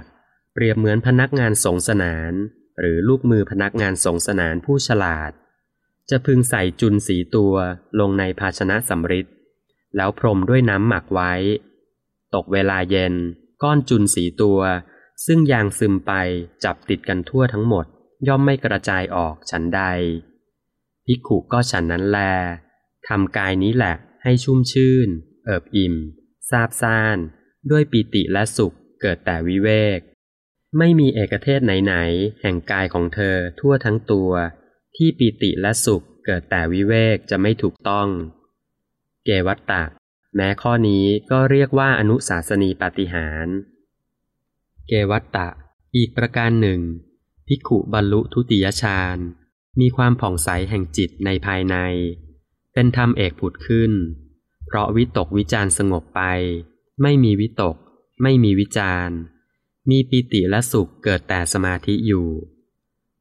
เปรียบเหมือนพนักงานสงสนาน หรือลูกมือพนักงานสงสนานผู้ฉลาด จะพึงใส่จุนสีตัวลงในภาชนะสำริดแล้วพรมด้วยน้ำหมักไว้ ตกเวลาเย็น ก้อนจุนสีตัว ซึ่งยางซึมไปจับติดกันทั่วทั้งหมด ย่อมไม่กระจายออกฉันใด พิกขุก็ฉันนั้นแลทำกายนี้แหละ ให้ชุ่มชื่น เอิบอิ่มซาบซ่าน ด้วยปีติและสุขเกิดแต่วิเวก ไม่มีเอกเทศไหนๆ แห่งกายของเธอทั่วทั้งตัว ที่ปีติและสุขเกิดแต่วิเวกจะไม่ถูกต้อง เกวัตตะ แม้ข้อนี้ก็เรียกว่าอนุสาสนีปฏิหารเกวัตตะ อีกประการหนึ่ง ภิกขุบรรลุทุติยฌานมีความผ่องใสแห่งจิตในภายใน เป็นธรรมเอกผุดขึ้น เพราะวิตกวิจารสงบไป ไม่มีวิตก ไม่มีวิจารมีปิติและสุขเกิดแต่สมาธิอยู่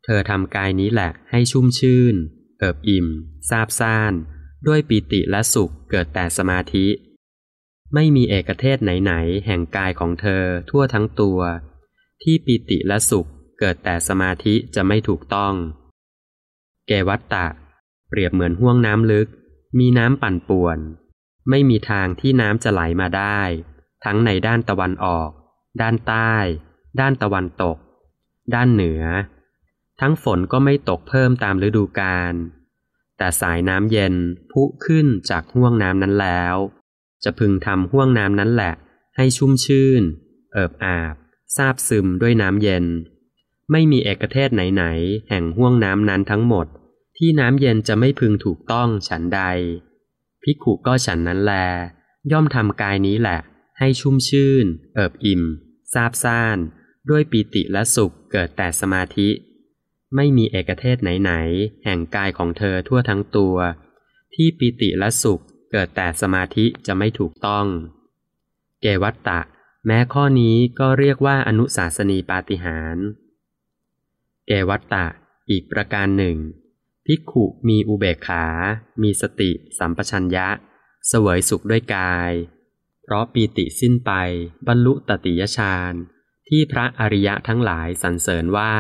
เธอทำกายนี้แหละให้ชุ่มชื่น เอิบอิ่มซาบซ่าน ด้วยปิติและสุขเกิดแต่สมาธิ ไม่มีเอกเทศไหนๆแห่งกายของเธอทั่วทั้งตัว ที่ปิติและสุขเกิดแต่สมาธิจะไม่ถูกต้อง เกวัตตะ เปรียบเหมือนห่วงน้ำลึก มีน้ำปั่นป่วน ไม่มีทางที่น้ำจะไหลมาได้ ทั้งในด้านตะวันออก ด้านใต้ ด้านตะวันตก ด้านเหนือ ทั้งฝนก็ไม่ตกเพิ่มตามฤดูกาลแต่สายน้ำเย็นพุขึ้นจากห่วงน้ำนั้นแล้ว จะพึงทำห่วงน้ำนั้นแหละ ให้ชุ่มชื่น เอิบอาบซาบซึมด้วยน้ำเย็น ไม่มีเอกเทศไหนๆแห่งห่วงน้ำนั้นทั้งหมด ที่น้ำเย็นจะไม่พึงถูกต้องฉันใด พิกขุก็ฉันนั้นแล ย่อมทำกายนี้แหละ ให้ชุ่มชื่น เอิบอิ่มซาบซ่าน ด้วยปีติและสุขเกิดแต่สมาธิ ไม่มีเอกเทศไหนๆแห่งกายของเธอทั่วทั้งตัว ที่ปีติและสุขเกิดแต่สมาธิจะไม่ถูกต้อง เกวัตตะ แม้ข้อนี้ก็เรียกว่าอนุสาสนีปาฏิหาร เกวัตตะ อีกประการหนึ่ง ภิกขุมีอุเบกขา มีสติ สัมปชัญญะ เสวยสุขด้วยกาย เพราะปีติสิ้นไปบรรลุตติยฌานที่พระอริยะทั้งหลายสรรเสริญว่า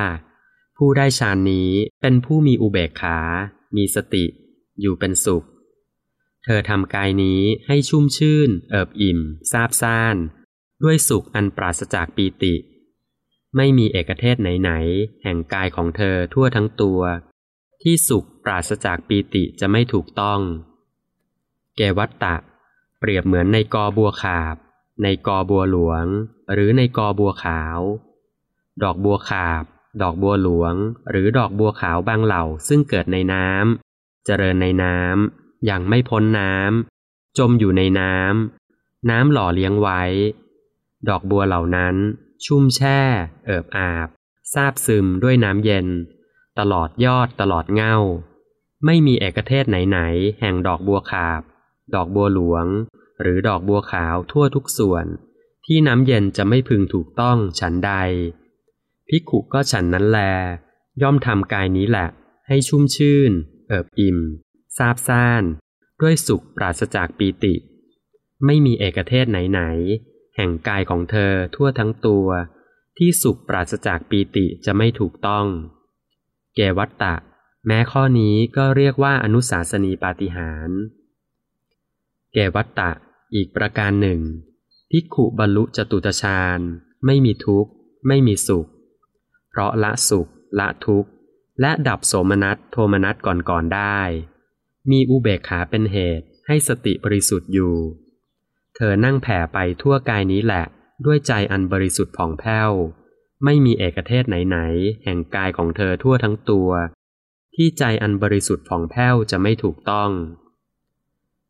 ผู้ได้ฌานนี้เป็นผู้มีอุเบกขา มีสติ อยู่เป็นสุข เธอทำกายนี้ให้ชุ่มชื่น เอิบอิ่มซาบซ่าน ด้วยสุขอันปราศจากปีติ ไม่มีเอกเทศไหน ๆ แห่งกายของเธอทั่วทั้งตัว ที่สุขปราศจากปีติจะไม่ถูกต้อง เกวัตตะ เปรียบเหมือนในกอบัวขาบ ในกอบัวหลวง หรือในกอบัวขาว ดอกบัวขาบ ดอกบัวหลวง หรือดอกบัวขาวบางเหล่าซึ่งเกิดในน้ำเจริญในน้ำยังไม่พ้นน้ำจมอยู่ในน้ำน้ำหล่อเลี้ยงไว้ ดอกบัวเหล่านั้น ชุ่มแช่ เอิบอาบซาบซึมด้วยน้ำเย็น ตลอดยอดตลอดเง่า ไม่มีเอกเทศไหนๆแห่งดอกบัวขาบ ดอกบัวหลวง หรือดอกบัวขาวทั่วทุกส่วน ที่น้ำเย็นจะไม่พึงถูกต้องฉันใดพิกุก็ฉันนั้นแล ย่อมทำกายนี้แหละ ให้ชุ่มชื่น เอิบอิ่มซาบซ่าน ด้วยสุขปราศจากปีติ ไม่มีเอกเทศไหนๆแห่งกายของเธอทั่วทั้งตัว ที่สุขปราศจากปีติจะไม่ถูกต้อง เกวัตตะ แม้ข้อนี้ก็เรียกว่าอนุสาสนีปาฏิหารเกวัตตะอีกประการหนึ่งพิกขุบรรลุจตุตฌานไม่มีทุกข์ ไม่มีสุข เพราะละสุข ละทุกข์ และดับโสมนัสโทมนัสก่อนๆได้ มีอุเบกขาเป็นเหตุให้สติบริสุทธิ์อยู่ เธอนั่งแผ่ไปทั่วกายนี้แหละด้วยใจอันบริสุทธิ์ผ่องแผ้ว ไม่มีเอกเทศไหนๆแห่งกายของเธอทั่วทั้งตัว ที่ใจอันบริสุทธิ์ผ่องแผ้วจะไม่ถูกต้อง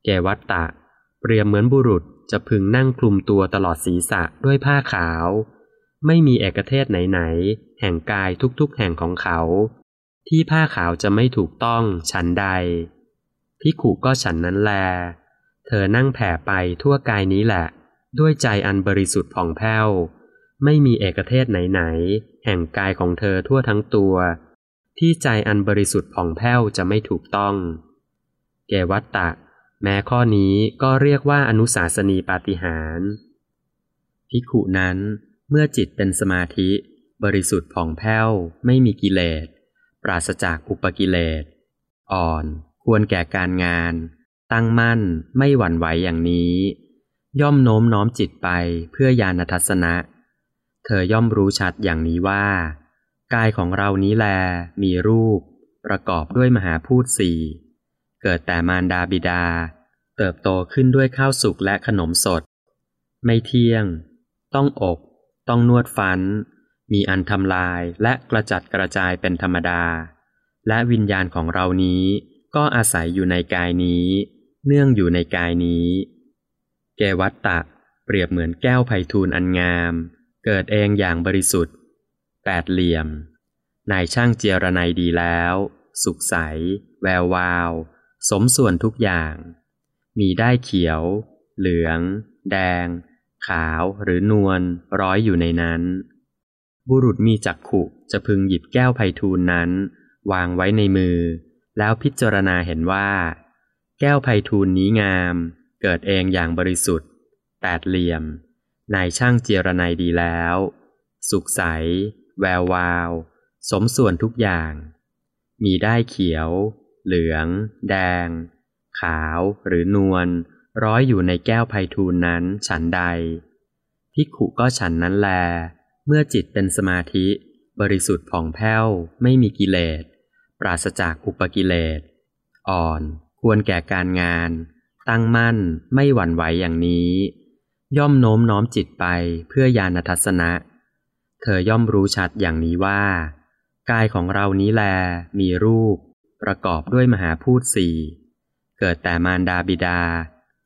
แกวัตตะ เปรียบเหมือนบุรุษจะพึงนั่งคลุมตัวตลอดศีรษะด้วยผ้าขาว ไม่มีเอกเทศไหนๆแห่งกายทุกๆแห่งของเขา ที่ผ้าขาวจะไม่ถูกต้องฉันใดพิขุก็ฉันนั้นแล เธอนั่งแผ่ไปทั่วกายนี้แหละ ด้วยใจอันบริสุทธิ์ผ่องแผ้ว ไม่มีเอกเทศไหนๆแห่งกายของเธอทั่วทั้งตัว ที่ใจอันบริสุทธิ์ผ่องแผ้วจะไม่ถูกต้อง เกวัตตะ แม้ข้อนี้ก็เรียกว่าอนุสาสนีปาฏิหาร ภิกขุนั้นเมื่อจิตเป็นสมาธิ บริสุทธิ์ผ่องแผ้ว ไม่มีกิเลส ปราศจากอุปกิเลส อ่อน ควรแก่การงาน ตั้งมั่นไม่หวั่นไหวอย่างนี้ ย่อมโน้มน้อมจิตไปเพื่อญาณทัศนะ เธอย่อมรู้ชัดอย่างนี้ว่า กายของเรานี้แล มีรูป ประกอบด้วยมหาพูดสี่เกิดแต่มารดาบิดา เติบโตขึ้นด้วยข้าวสุกและขนมสด ไม่เที่ยง ต้องอกต้องนวดฟัน มีอันทำลายและกระจัดกระจายเป็นธรรมดา และวิญญาณของเรานี้ก็อาศัยอยู่ในกายนี้ เนื่องอยู่ในกายนี้ เกวัตตะ เปรียบเหมือนแก้วไผ่ทูลอันงาม เกิดเองอย่างบริสุทธิ์ แปดเหลี่ยม นายช่างเจรนายดีแล้ว สุขใส แวววาว สมส่วนทุกอย่าง มีได้เขียว เหลือง แดง ขาวหรือนวลร้อยอยู่ในนั้น บุรุษมีจักขุจะพึงหยิบแก้วไผ่ทูลนั้น วางไว้ในมือ แล้วพิจารณาเห็นว่า แก้วไผ่ทูลนี้งาม เกิดเองอย่างบริสุทธิ์ แปดเหลี่ยม นายช่างเจรนายดีแล้ว สุขใส แวววาว สมส่วนทุกอย่าง มีได้เขียว เหลือง แดง ขาวหรือนวลร้อยอยู่ในแก้วไพทูลนั้นฉันใดภิกขุก็ฉันนั้นแล เมื่อจิตเป็นสมาธิ บริสุทธิ์ผ่องแผ้ว ไม่มีกิเลส ปราศจากอุปกิเลส อ่อน ควรแก่การงาน ตั้งมั่นไม่หวั่นไหวอย่างนี้ ย่อมโน้มน้อมจิตไปเพื่อญาณทัศนะ เธอย่อมรู้ชัดอย่างนี้ว่า กายของเรานี้แล มีรูป ประกอบด้วยมหาพูดสี่เกิดแต่มารดาบิดา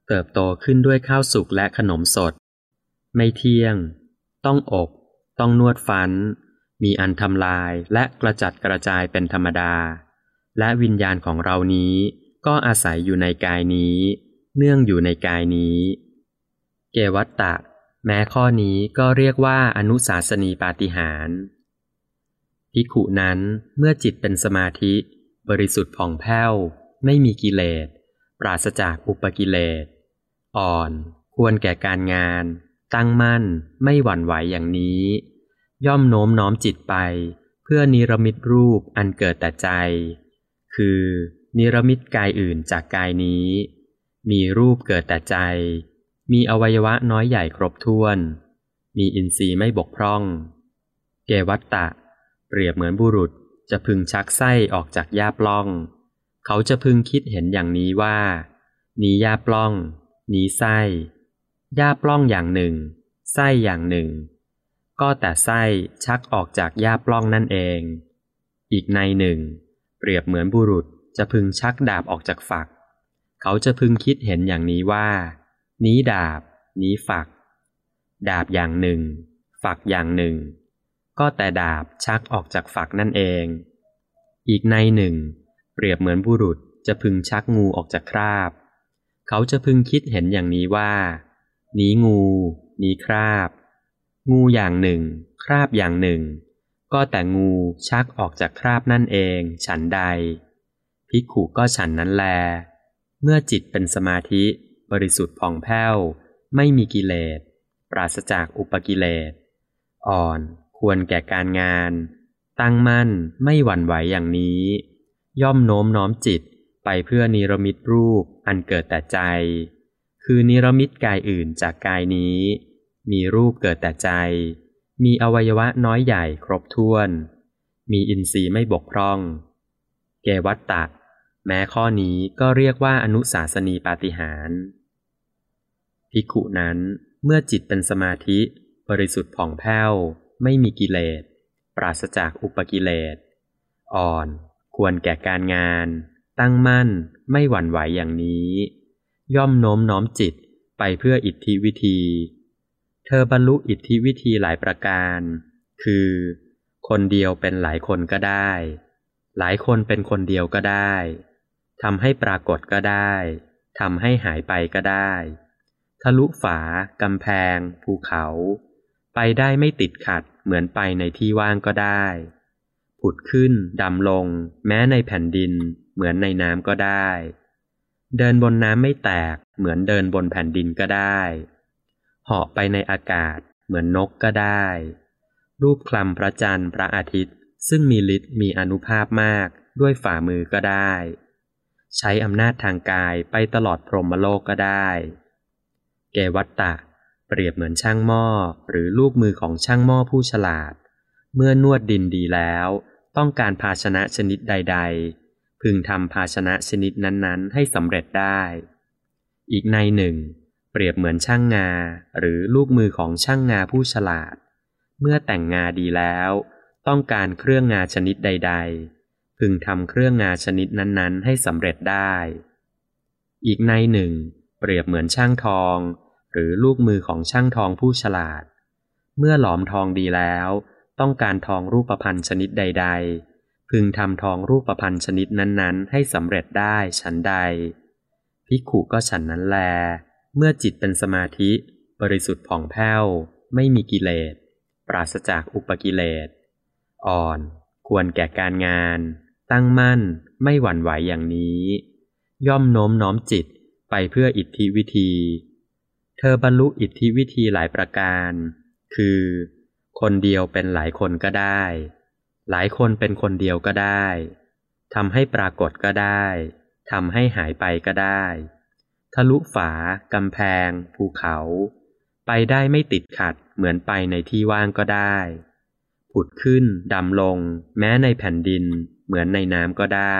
เติบโตขึ้นด้วยข้าวสุกและขนมสด ไม่เที่ยง ต้องอกต้องนวดฟัน มีอันทำลายและกระจัดกระจายเป็นธรรมดา และวิญญาณของเรานี้ก็อาศัยอยู่ในกายนี้ เนื่องอยู่ในกายนี้ เกวัตตะ แม้ข้อนี้ก็เรียกว่าอนุสาสนีปาฏิหารภิกขุนั้นเมื่อจิตเป็นสมาธิ บริสุทธิ์ผ่องแผ้ว ไม่มีกิเลส ปราศจากอุปกิเลส อ่อน ควรแก่การงาน ตั้งมั่น ไม่หวั่นไหวอย่างนี้ ย่อมโน้มน้อมจิตไป เพื่อนิรมิตรูปอันเกิดแต่ใจ คือ นิรมิตกายอื่นจากกายนี้ มีรูปเกิดแต่ใจ มีอวัยวะน้อยใหญ่ครบถ้วน มีอินทรีย์ไม่บกพร่อง เกวัตตะ เปรียบเหมือนบุรุษจะพึงชักไส้ออกจากยาปล้อง เขาจะพึงคิดเห็นอย่างนี้ว่า นี้ยาปล้อง นี้ไส้ยาปล้องอย่างหนึ่ง ไส้อย่างหนึ่ง ก็แต่ไส้ชักออกจากยาปล้องนั่นเอง อีกในหนึ่ง เปรียบเหมือนบุรุษจะพึงชักดาบออกจากฝัก เขาจะพึงคิดเห็นอย่างนี้ว่า นี้ดาบ นี้ฝัก ดาบอย่างหนึ่ง ฝักอย่างหนึ่ง ก็แต่ดาบชักออกจากฝักนั่นเอง อีกในหนึ่ง เปรียบเหมือนบุรุษจะพึงชักงูออกจากคราบ เขาจะพึงคิดเห็นอย่างนี้ว่า นี้งู นี้คราบ งูอย่างหนึ่ง คราบอย่างหนึ่ง ก็แต่งูชักออกจากคราบนั่นเอง ฉันใดภิกขุก็ฉันนั้นแล เมื่อจิตเป็นสมาธิ บริสุทธิ์ผ่องแผ้ว ไม่มีกิเลส ปราศจากอุปกิเลส อ่อน ควรแก่การงาน ตั้งมั่น ไม่หวั่นไหวอย่างนี้ ย่อมโน้มน้อมจิตไปเพื่อนิรมิตรูปอันเกิดแต่ใจ คือนิรมิตกายอื่นจากกายนี้ มีรูปเกิดแต่ใจ มีอวัยวะน้อยใหญ่ครบถ้วน มีอินทรีย์ไม่บกพร่อง เกวัตตะแม้ข้อนี้ก็เรียกว่าอนุสาสนีปาฏิหาริย์ ภิกขุนั้นเมื่อจิตเป็นสมาธิ บริสุทธิ์ผ่องแผ้ว ไม่มีกิเลส ปราศจากอุปกิเลส อ่อน ควรแก่การงาน ตั้งมั่น ไม่หวั่นไหวอย่างนี้ ย่อมโน้มน้อมจิตไปเพื่ออิทธิวิธี เธอบรรลุอิทธิวิธีหลายประการ คือ คนเดียวเป็นหลายคนก็ได้ หลายคนเป็นคนเดียวก็ได้ทำให้ปรากฏก็ได้ทำให้หายไปก็ได้ ทะลุฝากำแพง ภูเขา ไปได้ไม่ติดขัดเหมือนไปในที่ว่างก็ได้ ผุดขึ้น ดำลง แม้ในแผ่นดิน เหมือนในน้ำก็ได้ เดินบนน้ำไม่แตก เหมือนเดินบนแผ่นดินก็ได้เหาะไปในอากาศ เหมือนนกก็ได้ รูปคลำพระจันทร์พระอาทิตย์ ซึ่งมีฤทธิ์มีอนุภาพมากด้วยฝ่ามือก็ได้ ใช้อำนาจทางกายไปตลอดพรหมโลกก็ได้ เกวัตตะ เปรียบเหมือนช่างหม้อ หรือลูกมือของช่างหม้อผู้ฉลาด เมื่อนวดดินดีแล้ว ต้องการภาชนะชนิดใด ๆ พึงทำภาชนะชนิดนั้นๆ ให้สำเร็จได้ อีกในหนึ่ง เปรียบเหมือนช่างงา หรือลูกมือของช่างงาผู้ฉลาด เมื่อแต่งงาดีแล้ว ต้องการเครื่องงาชนิดใด ๆ พึงทำเครื่องงาชนิดนั้นๆ ให้สำเร็จได้ อีกในหนึ่ง เปรียบเหมือนช่างทอง หรือลูกมือของช่างทองผู้ฉลาด เมื่อหลอมทองดีแล้ว ต้องการทองรูปพันธ์ชนิดใด ๆ พึงทำทองรูปพันธ์ชนิดนั้นๆ ให้สำเร็จได้ฉันใดภิกขุก็ฉันนั้นแล เมื่อจิตเป็นสมาธิ บริสุทธิ์ผ่องแผ้ว ไม่มีกิเลส ปราศจากอุปกิเลส อ่อน ควรแก่การงาน ตั้งมั่น ไม่หวั่นไหวอย่างนี้ ย่อมโน้มน้อมจิต ไปเพื่ออิทธิวิธี เธอบรรลุอิทธิวิธีหลายประการ คือ คนเดียวเป็นหลายคนก็ได้ หลายคนเป็นคนเดียวก็ได้ทำให้ปรากฏก็ได้ทำให้หายไปก็ได้ ทะลุฝากำแพง ภูเขา ไปได้ไม่ติดขัดเหมือนไปในที่ว่างก็ได้ ผุดขึ้นดำลง แม้ในแผ่นดิน เหมือนในน้ำก็ได้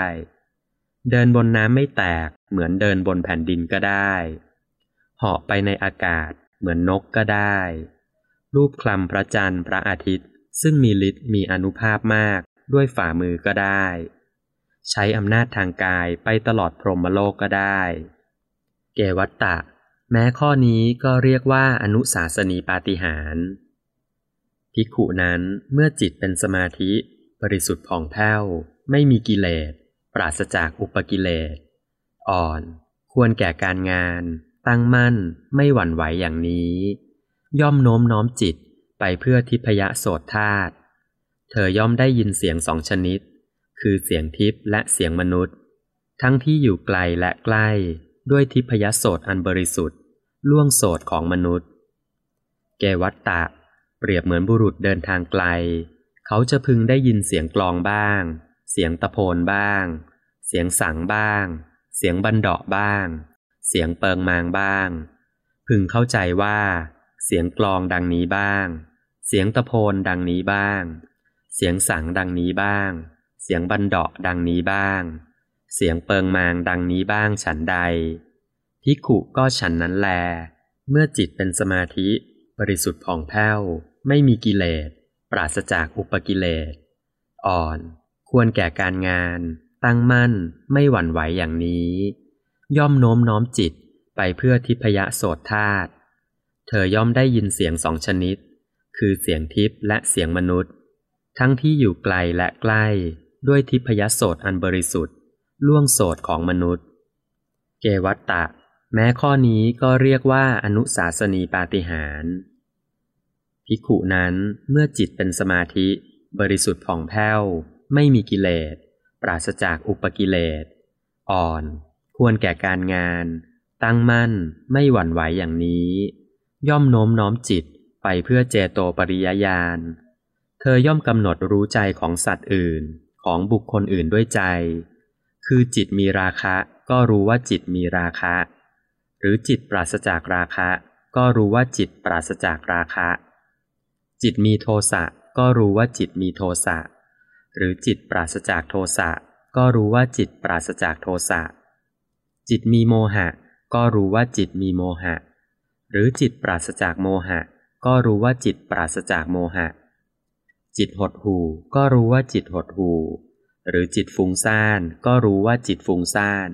เดินบนน้ำไม่แตก เหมือนเดินบนแผ่นดินก็ได้เหาะไปในอากาศเหมือนนกก็ได้ รูปคลำพระจันทร์พระอาทิตย์ ซึ่งมีฤทธิ์มีอนุภาพมากด้วยฝ่ามือก็ได้ ใช้อำนาจทางกายไปตลอดพรหมโลกก็ได้ เกวัตตะ แม้ข้อนี้ก็เรียกว่าอนุสาสนีปาฏิหารภิกขุนั้นเมื่อจิตเป็นสมาธิ บริสุทธิ์ผ่องแผ้ว ไม่มีกิเลส ปราศจากอุปกิเลส อ่อน ควรแก่การงาน ตั้งมั่น ไม่หวั่นไหวอย่างนี้ ย่อมโน้มน้อมจิตไปเพื่อทิพยโสตธาตุเธอย่อมได้ยินเสียงสองชนิด คือเสียงทิพย์และเสียงมนุษย์ ทั้งที่อยู่ไกลและใกล้ด้วยทิพยโสตอันบริสุทธิ์ ล่วงโสตของมนุษย์ เกวัตตะ เปรียบเหมือนบุรุษเดินทางไกล เขาจะพึงได้ยินเสียงกลองบ้าง เสียงตะโพนบ้าง เสียงสังบ้าง เสียงบันเดาะบ้าง เสียงเปิงมางบ้าง พึงเข้าใจว่า เสียงกลองดังนี้บ้าง เสียงตะโพนดังนี้บ้าง เสียงสังดังนี้บ้าง เสียงบันเดาะดังนี้บ้าง เสียงเปิงมางดังนี้บ้างฉันใดภิกขุก็ฉันนั้นแล เมื่อจิตเป็นสมาธิบริสุทธิ์ผ่องแผ้ว ไม่มีกิเลส ปราศจากอุปกิเลส อ่อน ควรแก่การงาน ตั้งมั่น ไม่หวั่นไหวอย่างนี้ ย่อมโน้มน้อมจิตไปเพื่อทิพยโสตธาตุเธอย่อมได้ยินเสียงสองชนิด คือเสียงทิพและเสียงมนุษย์ ทั้งที่อยู่ไกลและใกล้ด้วยทิพยโสตอันบริสุทธิ์ ล่วงโสตของมนุษย์ เกวัตตะ แม้ข้อนี้ก็เรียกว่าอนุสาสนีปาฏิหารภิกขุนั้นเมื่อจิตเป็นสมาธิ บริสุทธิ์ผ่องแผ้ว ไม่มีกิเลส ปราศจากอุปกิเลส อ่อน ควรแก่การงาน ตั้งมั่น ไม่หวั่นไหวอย่างนี้ ย่อมโน้มน้อมจิตไปเพื่อเจโตปริยญาณ เธอย่อมกำหนดรู้ใจของสัตว์อื่น ของบุคคลอื่นด้วยใจ คือจิตมีราคะก็รู้ว่าจิตมีราคะ หรือจิตปราศจากราคะ ก็รู้ว่าจิตปราศจากราคะ จิตมีโทสะก็รู้ว่าจิตมีโทสะ หรือจิตปราศจากโทสะก็รู้ว่าจิตปราศจากโทสะจิตมีโมหะ ก็รู้ว่าจิตมีโมหะ หรือจิตปราศจากโมหะ ก็รู้ว่าจิตปราศจากโมหะ จิตหดหูก็รู้ว่าจิตหดหูหรือจิตฟุ้งซ่านก็รู้ว่าจิตฟุ้งซ่าน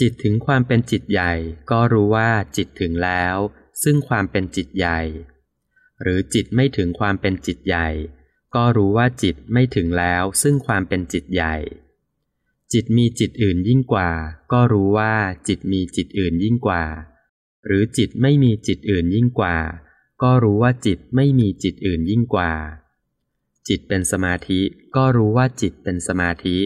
จิตถึงความเป็นจิตใหญ่ ก็รู้ว่าจิตถึงแล้ว ซึ่งความเป็นจิตใหญ่ หรือจิตไม่ถึงความเป็นจิตใหญ่ ก็รู้ว่าจิตไม่ถึงแล้วซึ่งความเป็นจิตใหญ่ จิตมีจิตอื่นยิ่งกว่า ก็รู้ว่าจิตมีจิตอื่นยิ่งกว่า หรือจิตไม่มีจิตอื่นยิ่งกว่า ก็รู้ว่าจิตไม่มีจิตอื่นยิ่งกว่า จิตเป็นสมาธิก็รู้ว่าจิตเป็นสมาธิ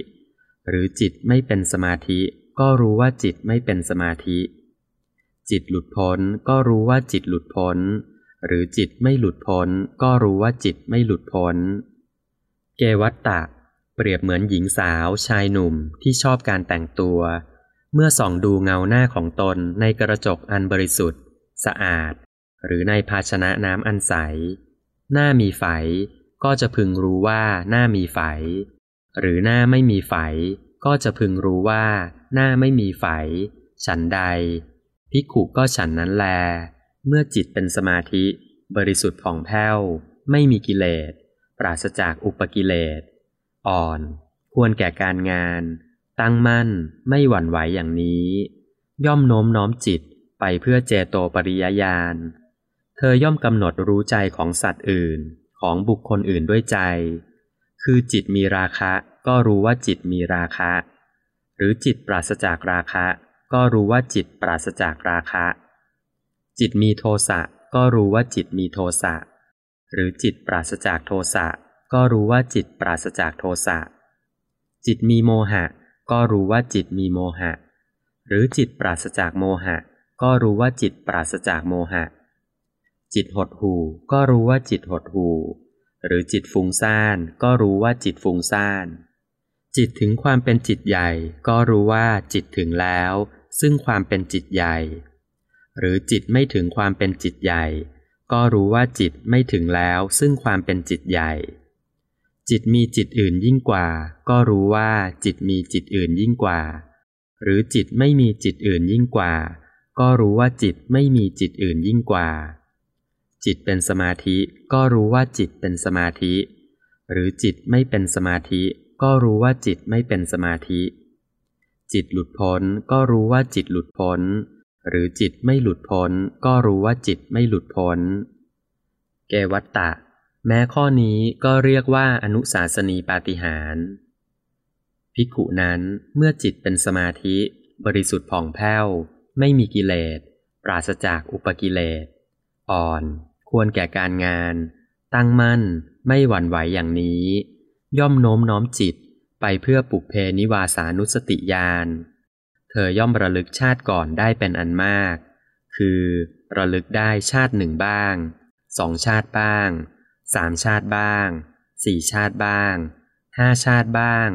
หรือจิตไม่เป็นสมาธิ ก็รู้ว่าจิตไม่เป็นสมาธิ จิตหลุดพ้นก็รู้ว่าจิตหลุดพ้น หรือจิตไม่หลุดพ้น ก็รู้ว่าจิตไม่หลุดพ้น เกวัตตะ เปรียบเหมือนหญิงสาวชายหนุ่มที่ชอบการแต่งตัว เมื่อส่องดูเงาหน้าของตนในกระจกอันบริสุทธิ์ สะอาด หรือในภาชนะน้ำอันใส หน้ามีไฝ ก็จะพึงรู้ว่าหน้ามีไฝ หรือหน้าไม่มีไฝ ก็จะพึงรู้ว่าหน้าไม่มีไฝ ฉันใดพิกขุก็ฉันนั้นแล เมื่อจิตเป็นสมาธิ บริสุทธิ์ผ่องแผ้ว ไม่มีกิเลส ปราศจากอุปกิเลส อ่อน ควรแก่การงาน ตั้งมั่น ไม่หวั่นไหวอย่างนี้ ย่อมโน้มน้อมจิตไปเพื่อเจโตปริยญาณ เธอย่อมกำหนดรู้ใจของสัตว์อื่น ของบุคคลอื่นด้วยใจ คือจิตมีราคะ ก็รู้ว่าจิตมีราคะ หรือจิตปราศจากราคะ ก็รู้ว่าจิตปราศจากราคะ จิตมีโทสะก็รู้ว่าจิตมีโทสะ หรือจิตปราศจากโทสะก็รู้ว่าจิตปราศจากโทสะ จิตมีโมหะ ก็รู้ว่าจิตมีโมหะ หรือจิตปราศจากโมหะ ก็รู้ว่าจิตปราศจากโมหะ จิตหดหูก็รู้ว่าจิตหดหูหรือจิตฟุ้งซ่านก็รู้ว่าจิตฟุ้งซ่าน จิตถึงความเป็นจิตใหญ่ ก็รู้ว่าจิตถึงแล้ว ซึ่งความเป็นจิตใหญ่ หรือจิตไม่ถึงความเป็นจิตใหญ่ ก็รู้ว่าจิตไม่ถึงแล้วซึ่งความเป็นจิตใหญ่ จิตมีจิตอื่นยิ่งกว่า ก็รู้ว่าจิตมีจิตอื่นยิ่งกว่า หรือจิตไม่มีจิตอื่นยิ่งกว่า ก็รู้ว่าจิตไม่มีจิตอื่นยิ่งกว่า จิตเป็นสมาธิก็รู้ว่าจิตเป็นสมาธิ หรือจิตไม่เป็นสมาธิ ก็รู้ว่าจิตไม่เป็นสมาธิ จิตหลุดพ้นก็รู้ว่าจิตหลุดพ้น หรือจิตไม่หลุดพ้น ก็รู้ว่าจิตไม่หลุดพ้น เกวัตตะ แม้ข้อนี้ก็เรียกว่าอนุสาสนีปาฏิหารภิกขุนั้นเมื่อจิตเป็นสมาธิ บริสุทธิ์ผ่องแผ้ว ไม่มีกิเลส ปราศจากอุปกิเลส อ่อน ควรแก่การงาน ตั้งมั่น ไม่หวั่นไหวอย่างนี้ ย่อมโน้มน้อมจิตไปเพื่อปุกเพนิวาสานุสติญาณ เธอย่อมระลึกชาติก่อนได้เป็นอันมาก คือระลึกได้ชาติหนึ่งบ้าง สองชาติบ้าง สามชาติบ้าง สี่ชาติบ้าง ห้าชาติบ้าง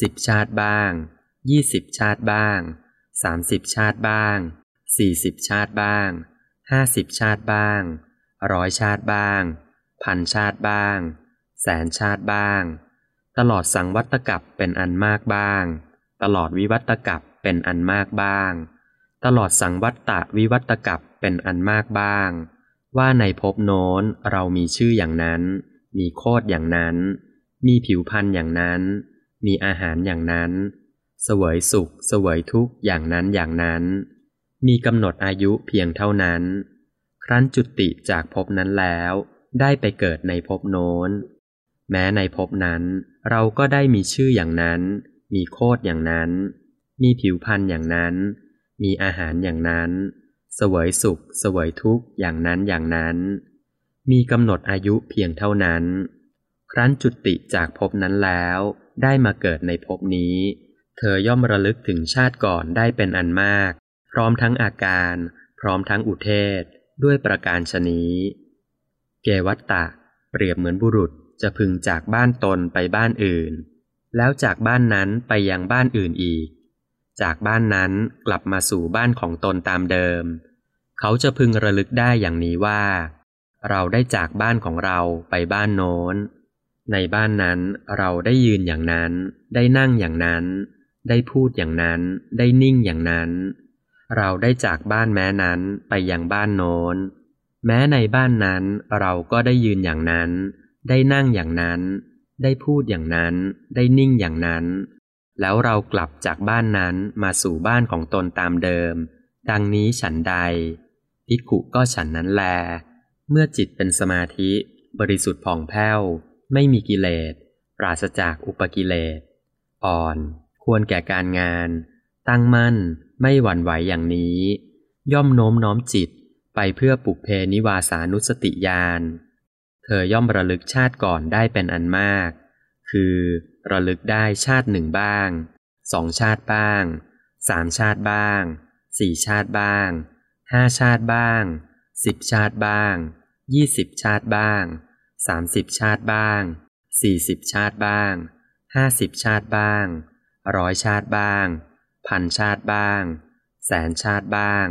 สิบชาติบ้าง ยี่สิบชาติบ้าง สามสิบชาติบ้าง สี่สิบชาติบ้าง ห้าสิบชาติบ้าง ร้อยชาติบ้าง พันชาติบ้าง แสนชาติบ้าง ตลอดสังวัตกับเป็นอันมากบ้าง ตลอดวิวัตกับ เป็นอันมากบ้าง ตลอดสังวัตตะวิวัตกับเป็นอันมากบ้าง ว่าในภพโน้นเรามีชื่ออย่างนั้น มีโคดอย่างนั้น มีผิวพันธ์อย่างนั้น มีอาหารอย่างนั้น เสวยสุข เสวยทุกข์อย่างนั้นอย่างนั้น มีกำหนดอายุเพียงเท่านั้น ครั้นจุติจากภพนั้นแล้วได้ไปเกิดในภพโน้น แม้ในภพนั้น เราก็ได้มีชื่ออย่างนั้น มีโคดอย่างนั้น มีผิวพันธ์อย่างนั้น มีอาหารอย่างนั้น เสวยสุข เสวยทุกข์อย่างนั้นอย่างนั้น มีกำหนดอายุเพียงเท่านั้น ครั้นจุติจากภพนั้นแล้ว ได้มาเกิดในภพนี้ เธอย่อมระลึกถึงชาติก่อนได้เป็นอันมาก พร้อมทั้งอาการ พร้อมทั้งอุเทศ ด้วยประการชนี้ เกวัตตะ เปรียบเหมือนบุรุษจะพึงจากบ้านตนไปบ้านอื่น แล้วจากบ้านนั้นไปยังบ้านอื่นอีก จากบ้านนั้นกลับมาสู่บ้านของตนตามเดิม เขาจะพึงระลึกได้อย่างนี้ว่า เราได้จากบ้านของเราไปบ้านโน้น ในบ้านนั้นเราได้ยืนอย่างนั้น ได้นั่งอย่างนั้น ได้พูดอย่างนั้น ได้นิ่งอย่างนั้น เราได้จากบ้านแม้นั้นไปยังบ้านโน้น แม้ในบ้านนั้นเราก็ได้ยืนอย่างนั้น ได้นั่งอย่างนั้น ได้พูดอย่างนั้น ได้นิ่งอย่างนั้น แล้วเรากลับจากบ้านนั้นมาสู่บ้านของตนตามเดิม ดังนี้ฉันใดภิกุก็ฉันนั้นแล เมื่อจิตเป็นสมาธิ บริสุทธิ์ผ่องแผ้ว ไม่มีกิเลส ปราศจากอุปกิเลส อ่อน ควรแก่การงาน ตั้งมั่น ไม่หวั่นไหวอย่างนี้ ย่อมโน้มน้อมจิตไปเพื่อปุเพนิวาสานุสติญาณ เธอย่อมระลึกชาติก่อนได้เป็นอันมาก คือ ระลึกได้ชาติหนึ่งบ้างสองชาติบ้างสามชาติบ้างสี่ชาติบ้างห้าชาติบ้างสิบชาติบ้างยี่สิบชาติบ้างสามสิบชาติบ้างสี่สิบชาติบ้างห้าสิบชาติบ้างร้อยชาติบ้าง พันชาติบ้าง แสนชาติบ้าง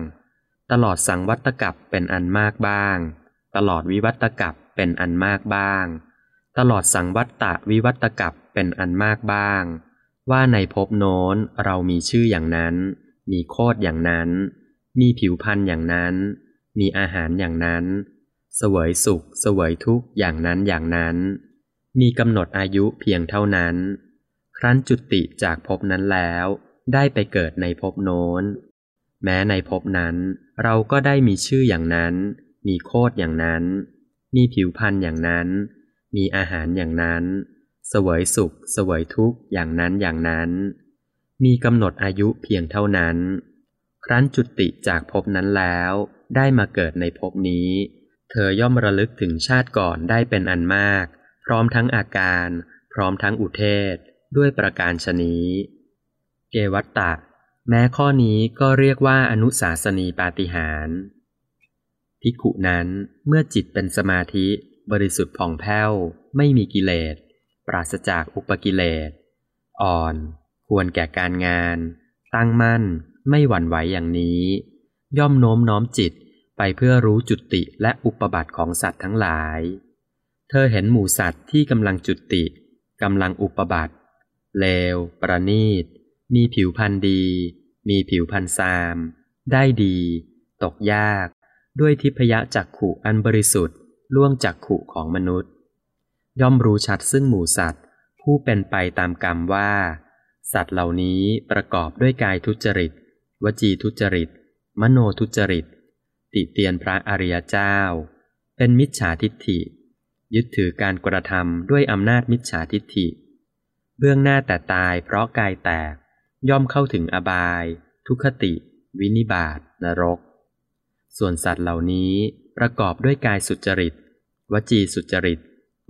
ตลอดสังวัตกับเป็นอันมากบ้าง ตลอดวิวัตกับเป็นอันมากบ้าง ตลอดสังวัตตะวิวัตกับ เป็นอันมากบ้าง ว่าในภพโน้นเรามีชื่ออย่างนั้น มีโคดอย่างนั้น มีผิวพันธ์อย่างนั้น มีอาหารอย่างนั้นเสวยสุขเสวยทุกข์อย่างนั้นอย่างนั้น มีกำหนดอายุเพียงเท่านั้น ครั้นจุติจากภพนั้นแล้ว ได้ไปเกิดในภพโน้น แม้ในภพนั้น เราก็ได้มีชื่ออย่างนั้น มีโคดอย่างนั้น มีผิวพันธ์อย่างนั้น มีอาหารอย่างนั้น สวยสุข สวยทุกข์อย่างนั้นอย่างนั้น มีกำหนดอายุเพียงเท่านั้น ครั้นจุติจากภพนั้นแล้ว ได้มาเกิดในภพนี้ เธอย่อมระลึกถึงชาติก่อนได้เป็นอันมาก พร้อมทั้งอาการ พร้อมทั้งอุเทศ ด้วยประการชนี้เกวัตตะ แม้ข้อนี้ก็เรียกว่าอนุสาสนีปาฏิหารภิกขุนั้นเมื่อจิตเป็นสมาธิ บริสุทธิ์ผ่องแผ้ว ไม่มีกิเลส ปราศจากอุปกิเลส อ่อน ควรแก่การงาน ตั้งมั่น ไม่หวั่นไหวอย่างนี้ ย่อมโน้มน้อมจิตไปเพื่อรู้จุติและอุปบัติของสัตว์ทั้งหลาย เธอเห็นหมู่สัตว์ที่กำลังจุติกำลังอุปบัติเลว ประณีต มีผิวพันธ์ดี มีผิวพันธ์ซาม ได้ดี ตกยาก ด้วยทิพยจักขุอันบริสุทธิ์ล่วงจักขุของมนุษย์ ย่อมรู้ชัดซึ่งหมู่สัตว์ ผู้เป็นไปตามกรรมว่า สัตว์เหล่านี้ประกอบด้วยกายทุจริต วจีทุจริต มโนทุจริต ติเตียนพระอริยเจ้า เป็นมิจฉาทิฏฐิ ยึดถือการกระทำด้วยอำนาจมิจฉาทิฏฐิ เบื้องหน้าแต่ตายเพราะกายแตก ย่อมเข้าถึงอบาย ทุคติ วินิบาตนรก ส่วนสัตว์เหล่านี้ประกอบด้วยกายสุจริต วจีสุจริต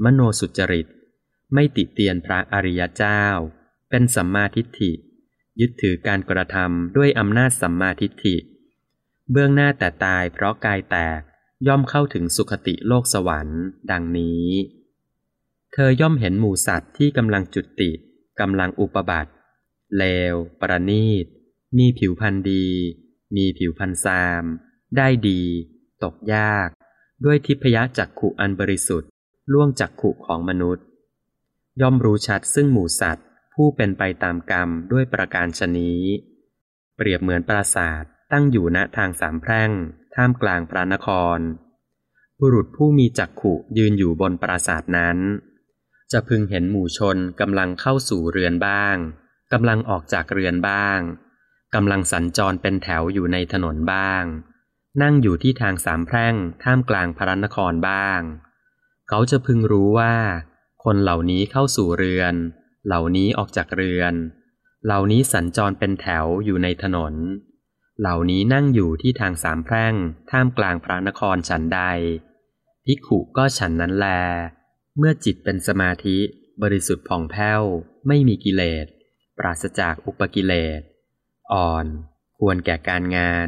มโนสุจริต ไม่ติเตียนพระอริยเจ้า เป็นสัมมาทิฏฐิ ยึดถือการกระทำด้วยอำนาจสัมมาทิฏฐิ เบื้องหน้าแต่ตายเพราะกายแตกย่อมเข้าถึงสุคติโลกสวรรค์ ดังนี้ เธอย่อมเห็นหมูสัตว์ที่กำลังจุติกำลังอุปบัติ เลว ประณีต มีผิวพันธ์ดี มีผิวพันธ์ซาม ได้ดี ตกยาก ด้วยทิพยจักขุอันบริสุทธิ์ ล่วงจักขุของมนุษย์ ย่อมรู้ชัดซึ่งหมู่สัตว์ ผู้เป็นไปตามกรรมด้วยประการชนี้ เปรียบเหมือนปราสาทตั้งอยู่ณทางสามแพร่ง ท่ามกลางพระนคร บุรุษผู้มีจักขุยืนอยู่บนปราสาทนั้น จะพึงเห็นหมู่ชนกำลังเข้าสู่เรือนบ้างกำลังออกจากเรือนบ้างกำลังสัญจรเป็นแถวอยู่ในถนนบ้าง นั่งอยู่ที่ทางสามแพร่งท่ามกลางพระนครบ้าง เขาจะพึงรู้ว่า คนเหล่านี้เข้าสู่เรือน เหล่านี้ออกจากเรือน เหล่านี้สัญจรเป็นแถวอยู่ในถนน เหล่านี้นั่งอยู่ที่ทางสามแพร่ง ท่ามกลางพระนครฉันใดภิกขุก็ฉันนั้นแล เมื่อจิตเป็นสมาธิ บริสุทธิ์ผ่องแผ้ว ไม่มีกิเลส ปราศจากอุปกิเลส อ่อน ควรแก่การงาน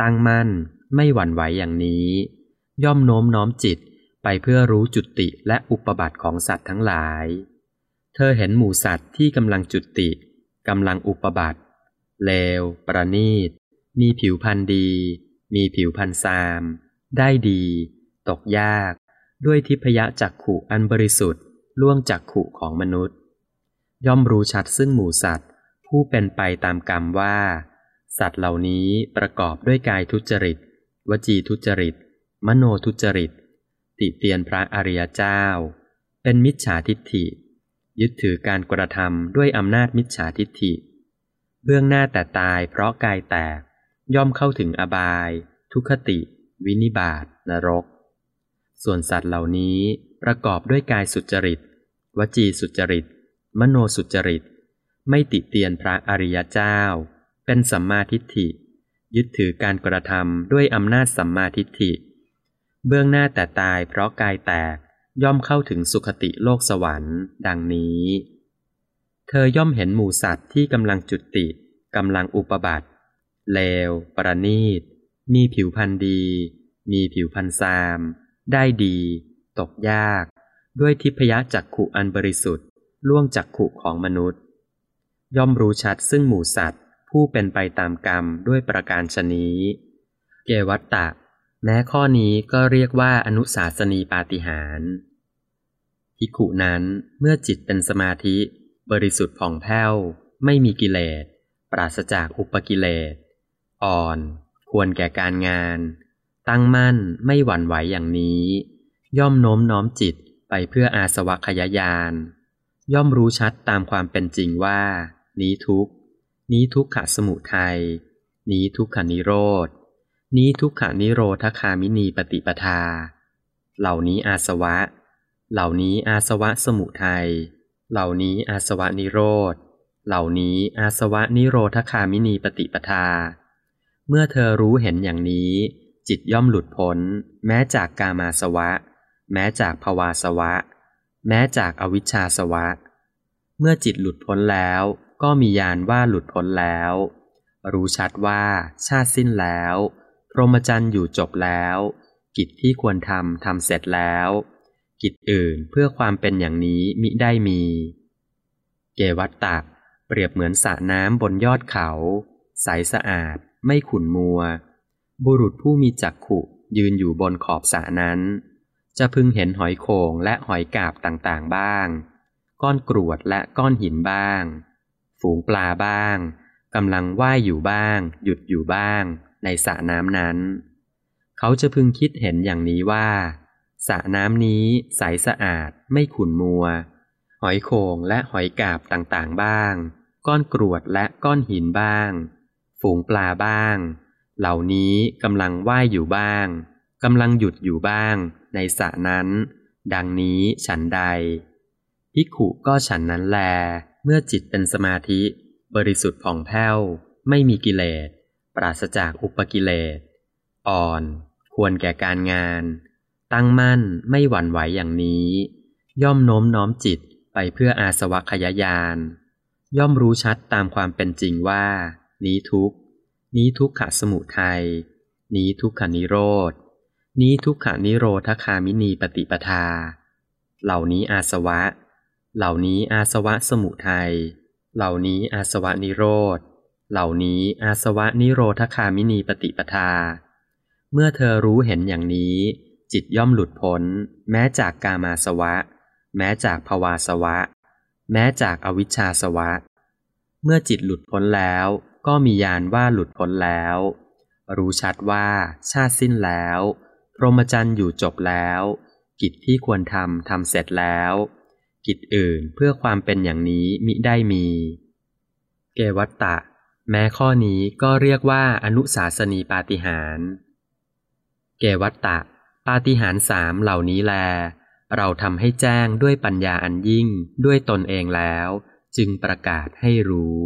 ตั้งมั่น ไม่หวั่นไหวอย่างนี้ ย่อมโน้มน้อมจิต ไปเพื่อรู้จุติและอุปบัติของสัตว์ทั้งหลาย เธอเห็นหมู่สัตว์ที่กำลังจุติกำลังอุปบัติเลว ประณีต มีผิวพันธ์ดี มีผิวพันธ์ซาม ได้ดี ตกยาก ด้วยทิพยะจักขุอันบริสุทธิ์ ล่วงจักขุของมนุษย์ ย่อมรู้ชัดซึ่งหมู่สัตว์ ผู้เป็นไปตามกรรมว่า สัตว์เหล่านี้ประกอบด้วยกายทุจริต วจีทุจริต มโนทุจริต ติเตียนพระอริยเจ้า เป็นมิจฉาทิฏฐิ ยึดถือการกระทำด้วยอำนาจมิจฉาทิฏฐิ เบื้องหน้าแต่ตายเพราะกายแตกย่อมเข้าถึงอบาย ทุคติ วินิบาตนรก ส่วนสัตว์เหล่านี้ประกอบด้วยกายสุจริต วจีสุจริต มโนสุจริต ไม่ติเตียนพระอริยเจ้า เป็นสัมมาทิฏฐิ ยึดถือการกระทำด้วยอำนาจสัมมาทิฏฐิ เบื้องหน้าแต่ตายเพราะกายแตกย่อมเข้าถึงสุคติโลกสวรรค์ ดังนี้ เธอย่อมเห็นหมูสัตว์ที่กำลังจุติกำลังอุปบัติ เลว ประณีต มีผิวพันธ์ดี มีผิวพันธ์ซาม ได้ดี ตกยาก ด้วยทิพยจักขุอันบริสุทธิ์ล่วงจักขุของมนุษย์ ย่อมรู้ชัดซึ่งหมูสัตว์ ผู้เป็นไปตามกรรมด้วยประการชนี้ เกวัตตะ แม้ข้อนี้ก็เรียกว่าอนุสาสนีปาฏิหารภิกขุนั้นเมื่อจิตเป็นสมาธิ บริสุทธิ์ผ่องแผ้ว ไม่มีกิเลส ปราศจากอุปกิเลส อ่อน ควรแก่การงาน ตั้งมั่นไม่หวั่นไหวอย่างนี้ ย่อมโน้มน้อมจิตไปเพื่ออาสวะขยายาน ย่อมรู้ชัดตามความเป็นจริงว่า นี้ทุกนี้ทุกขะสมุทัยนี้ทุกขานิโรธ นี้ทุกขานิโรธคามินีปฏิปทา เหล่านี้อาสวะ เหล่านี้อาสวะสมุทัย เหล่านี้อาสวะนิโรธ เหล่านี้อาสวะนิโรธคามินีปฏิปทา เมื่อเธอรู้เห็นอย่างนี้ จิตย่อมหลุดพ้น แม้จากกามาสวะ แม้จากภวาสวะ แม้จากอวิชชาสวะ เมื่อจิตหลุดพ้นแล้วก็มียานว่าหลุดพ้นแล้ว รู้ชัดว่าชาติสิ้นแล้ว รหมจรรย์อยู่จบแล้ว กิจที่ควรทำทำเสร็จแล้ว กิจอื่นเพื่อความเป็นอย่างนี้มิได้มี เกวัตตะเปรียบเหมือนสระน้ำบนยอดเขา ใสสะอาด ไม่ขุ่นมัว บุรุษผู้มีจักขุยืนอยู่บนขอบสระนั้น จะพึงเห็นหอยโขงและหอยกาบต่างๆบ้าง ก้อนกรวดและก้อนหินบ้าง ฝูงปลาบ้างกำลังว่ายอยู่บ้าง หยุดอยู่บ้าง ในสระน้ำนั้น เขาจะพึงคิดเห็นอย่างนี้ว่าสระน้ำนี้ใสสะอาดไม่ขุ่นมัว หอยโขงและหอยกาบต่างๆบ้าง ก้อนกรวดและก้อนหินบ้าง ฝูงปลาบ้าง เหล่านี้กำลังว่ายอยู่บ้างกำลังหยุดอยู่บ้างในสระนั้น ดังนี้ฉันใดพิขุก็ฉันนั้นแล เมื่อจิตเป็นสมาธิ บริสุทธิ์ผ่องแผ้ว ไม่มีกิเลส ปราศจากอุปกิเลส อ่อน ควรแก่การงาน ตั้งมั่นไม่หวั่นไหวอย่างนี้ ย่อมโน้มน้อมจิตไปเพื่ออาสวะขยายาน ย่อมรู้ชัดตามความเป็นจริงว่า นี้ทุกนี้ทุกขะสมุทัย นี้ทุกขานิโรธ นี้ทุกขานิโรธคามินีปฏิปทา เหล่านี้อาสวะ เหล่านี้อาสวะสมุทัย เหล่านี้อาสวะนิโรธ เหล่านี้อาสวะนิโรธคามินีปฏิปทา เมื่อเธอรู้เห็นอย่างนี้ จิตย่อมหลุดพ้น แม้จากกามาสวะ แม้จากภวาสวะ แม้จากอวิชชาสวะ เมื่อจิตหลุดพ้นแล้วก็มียานว่าหลุดพ้นแล้ว รู้ชัดว่าชาติสิ้นแล้ว พรหมจรรย์อยู่จบแล้ว กิจที่ควรทำทำเสร็จแล้ว กิจอื่นเพื่อความเป็นอย่างนี้มิได้มี เกวัตตะ แม้ข้อนี้ก็เรียกว่าอนุสาสนีปาฏิหารเกวัตตะ ปาฏิหารสามเหล่านี้แล เราทำให้แจ้งด้วยปัญญาอันยิ่งด้วยตนเองแล้ว จึงประกาศให้รู้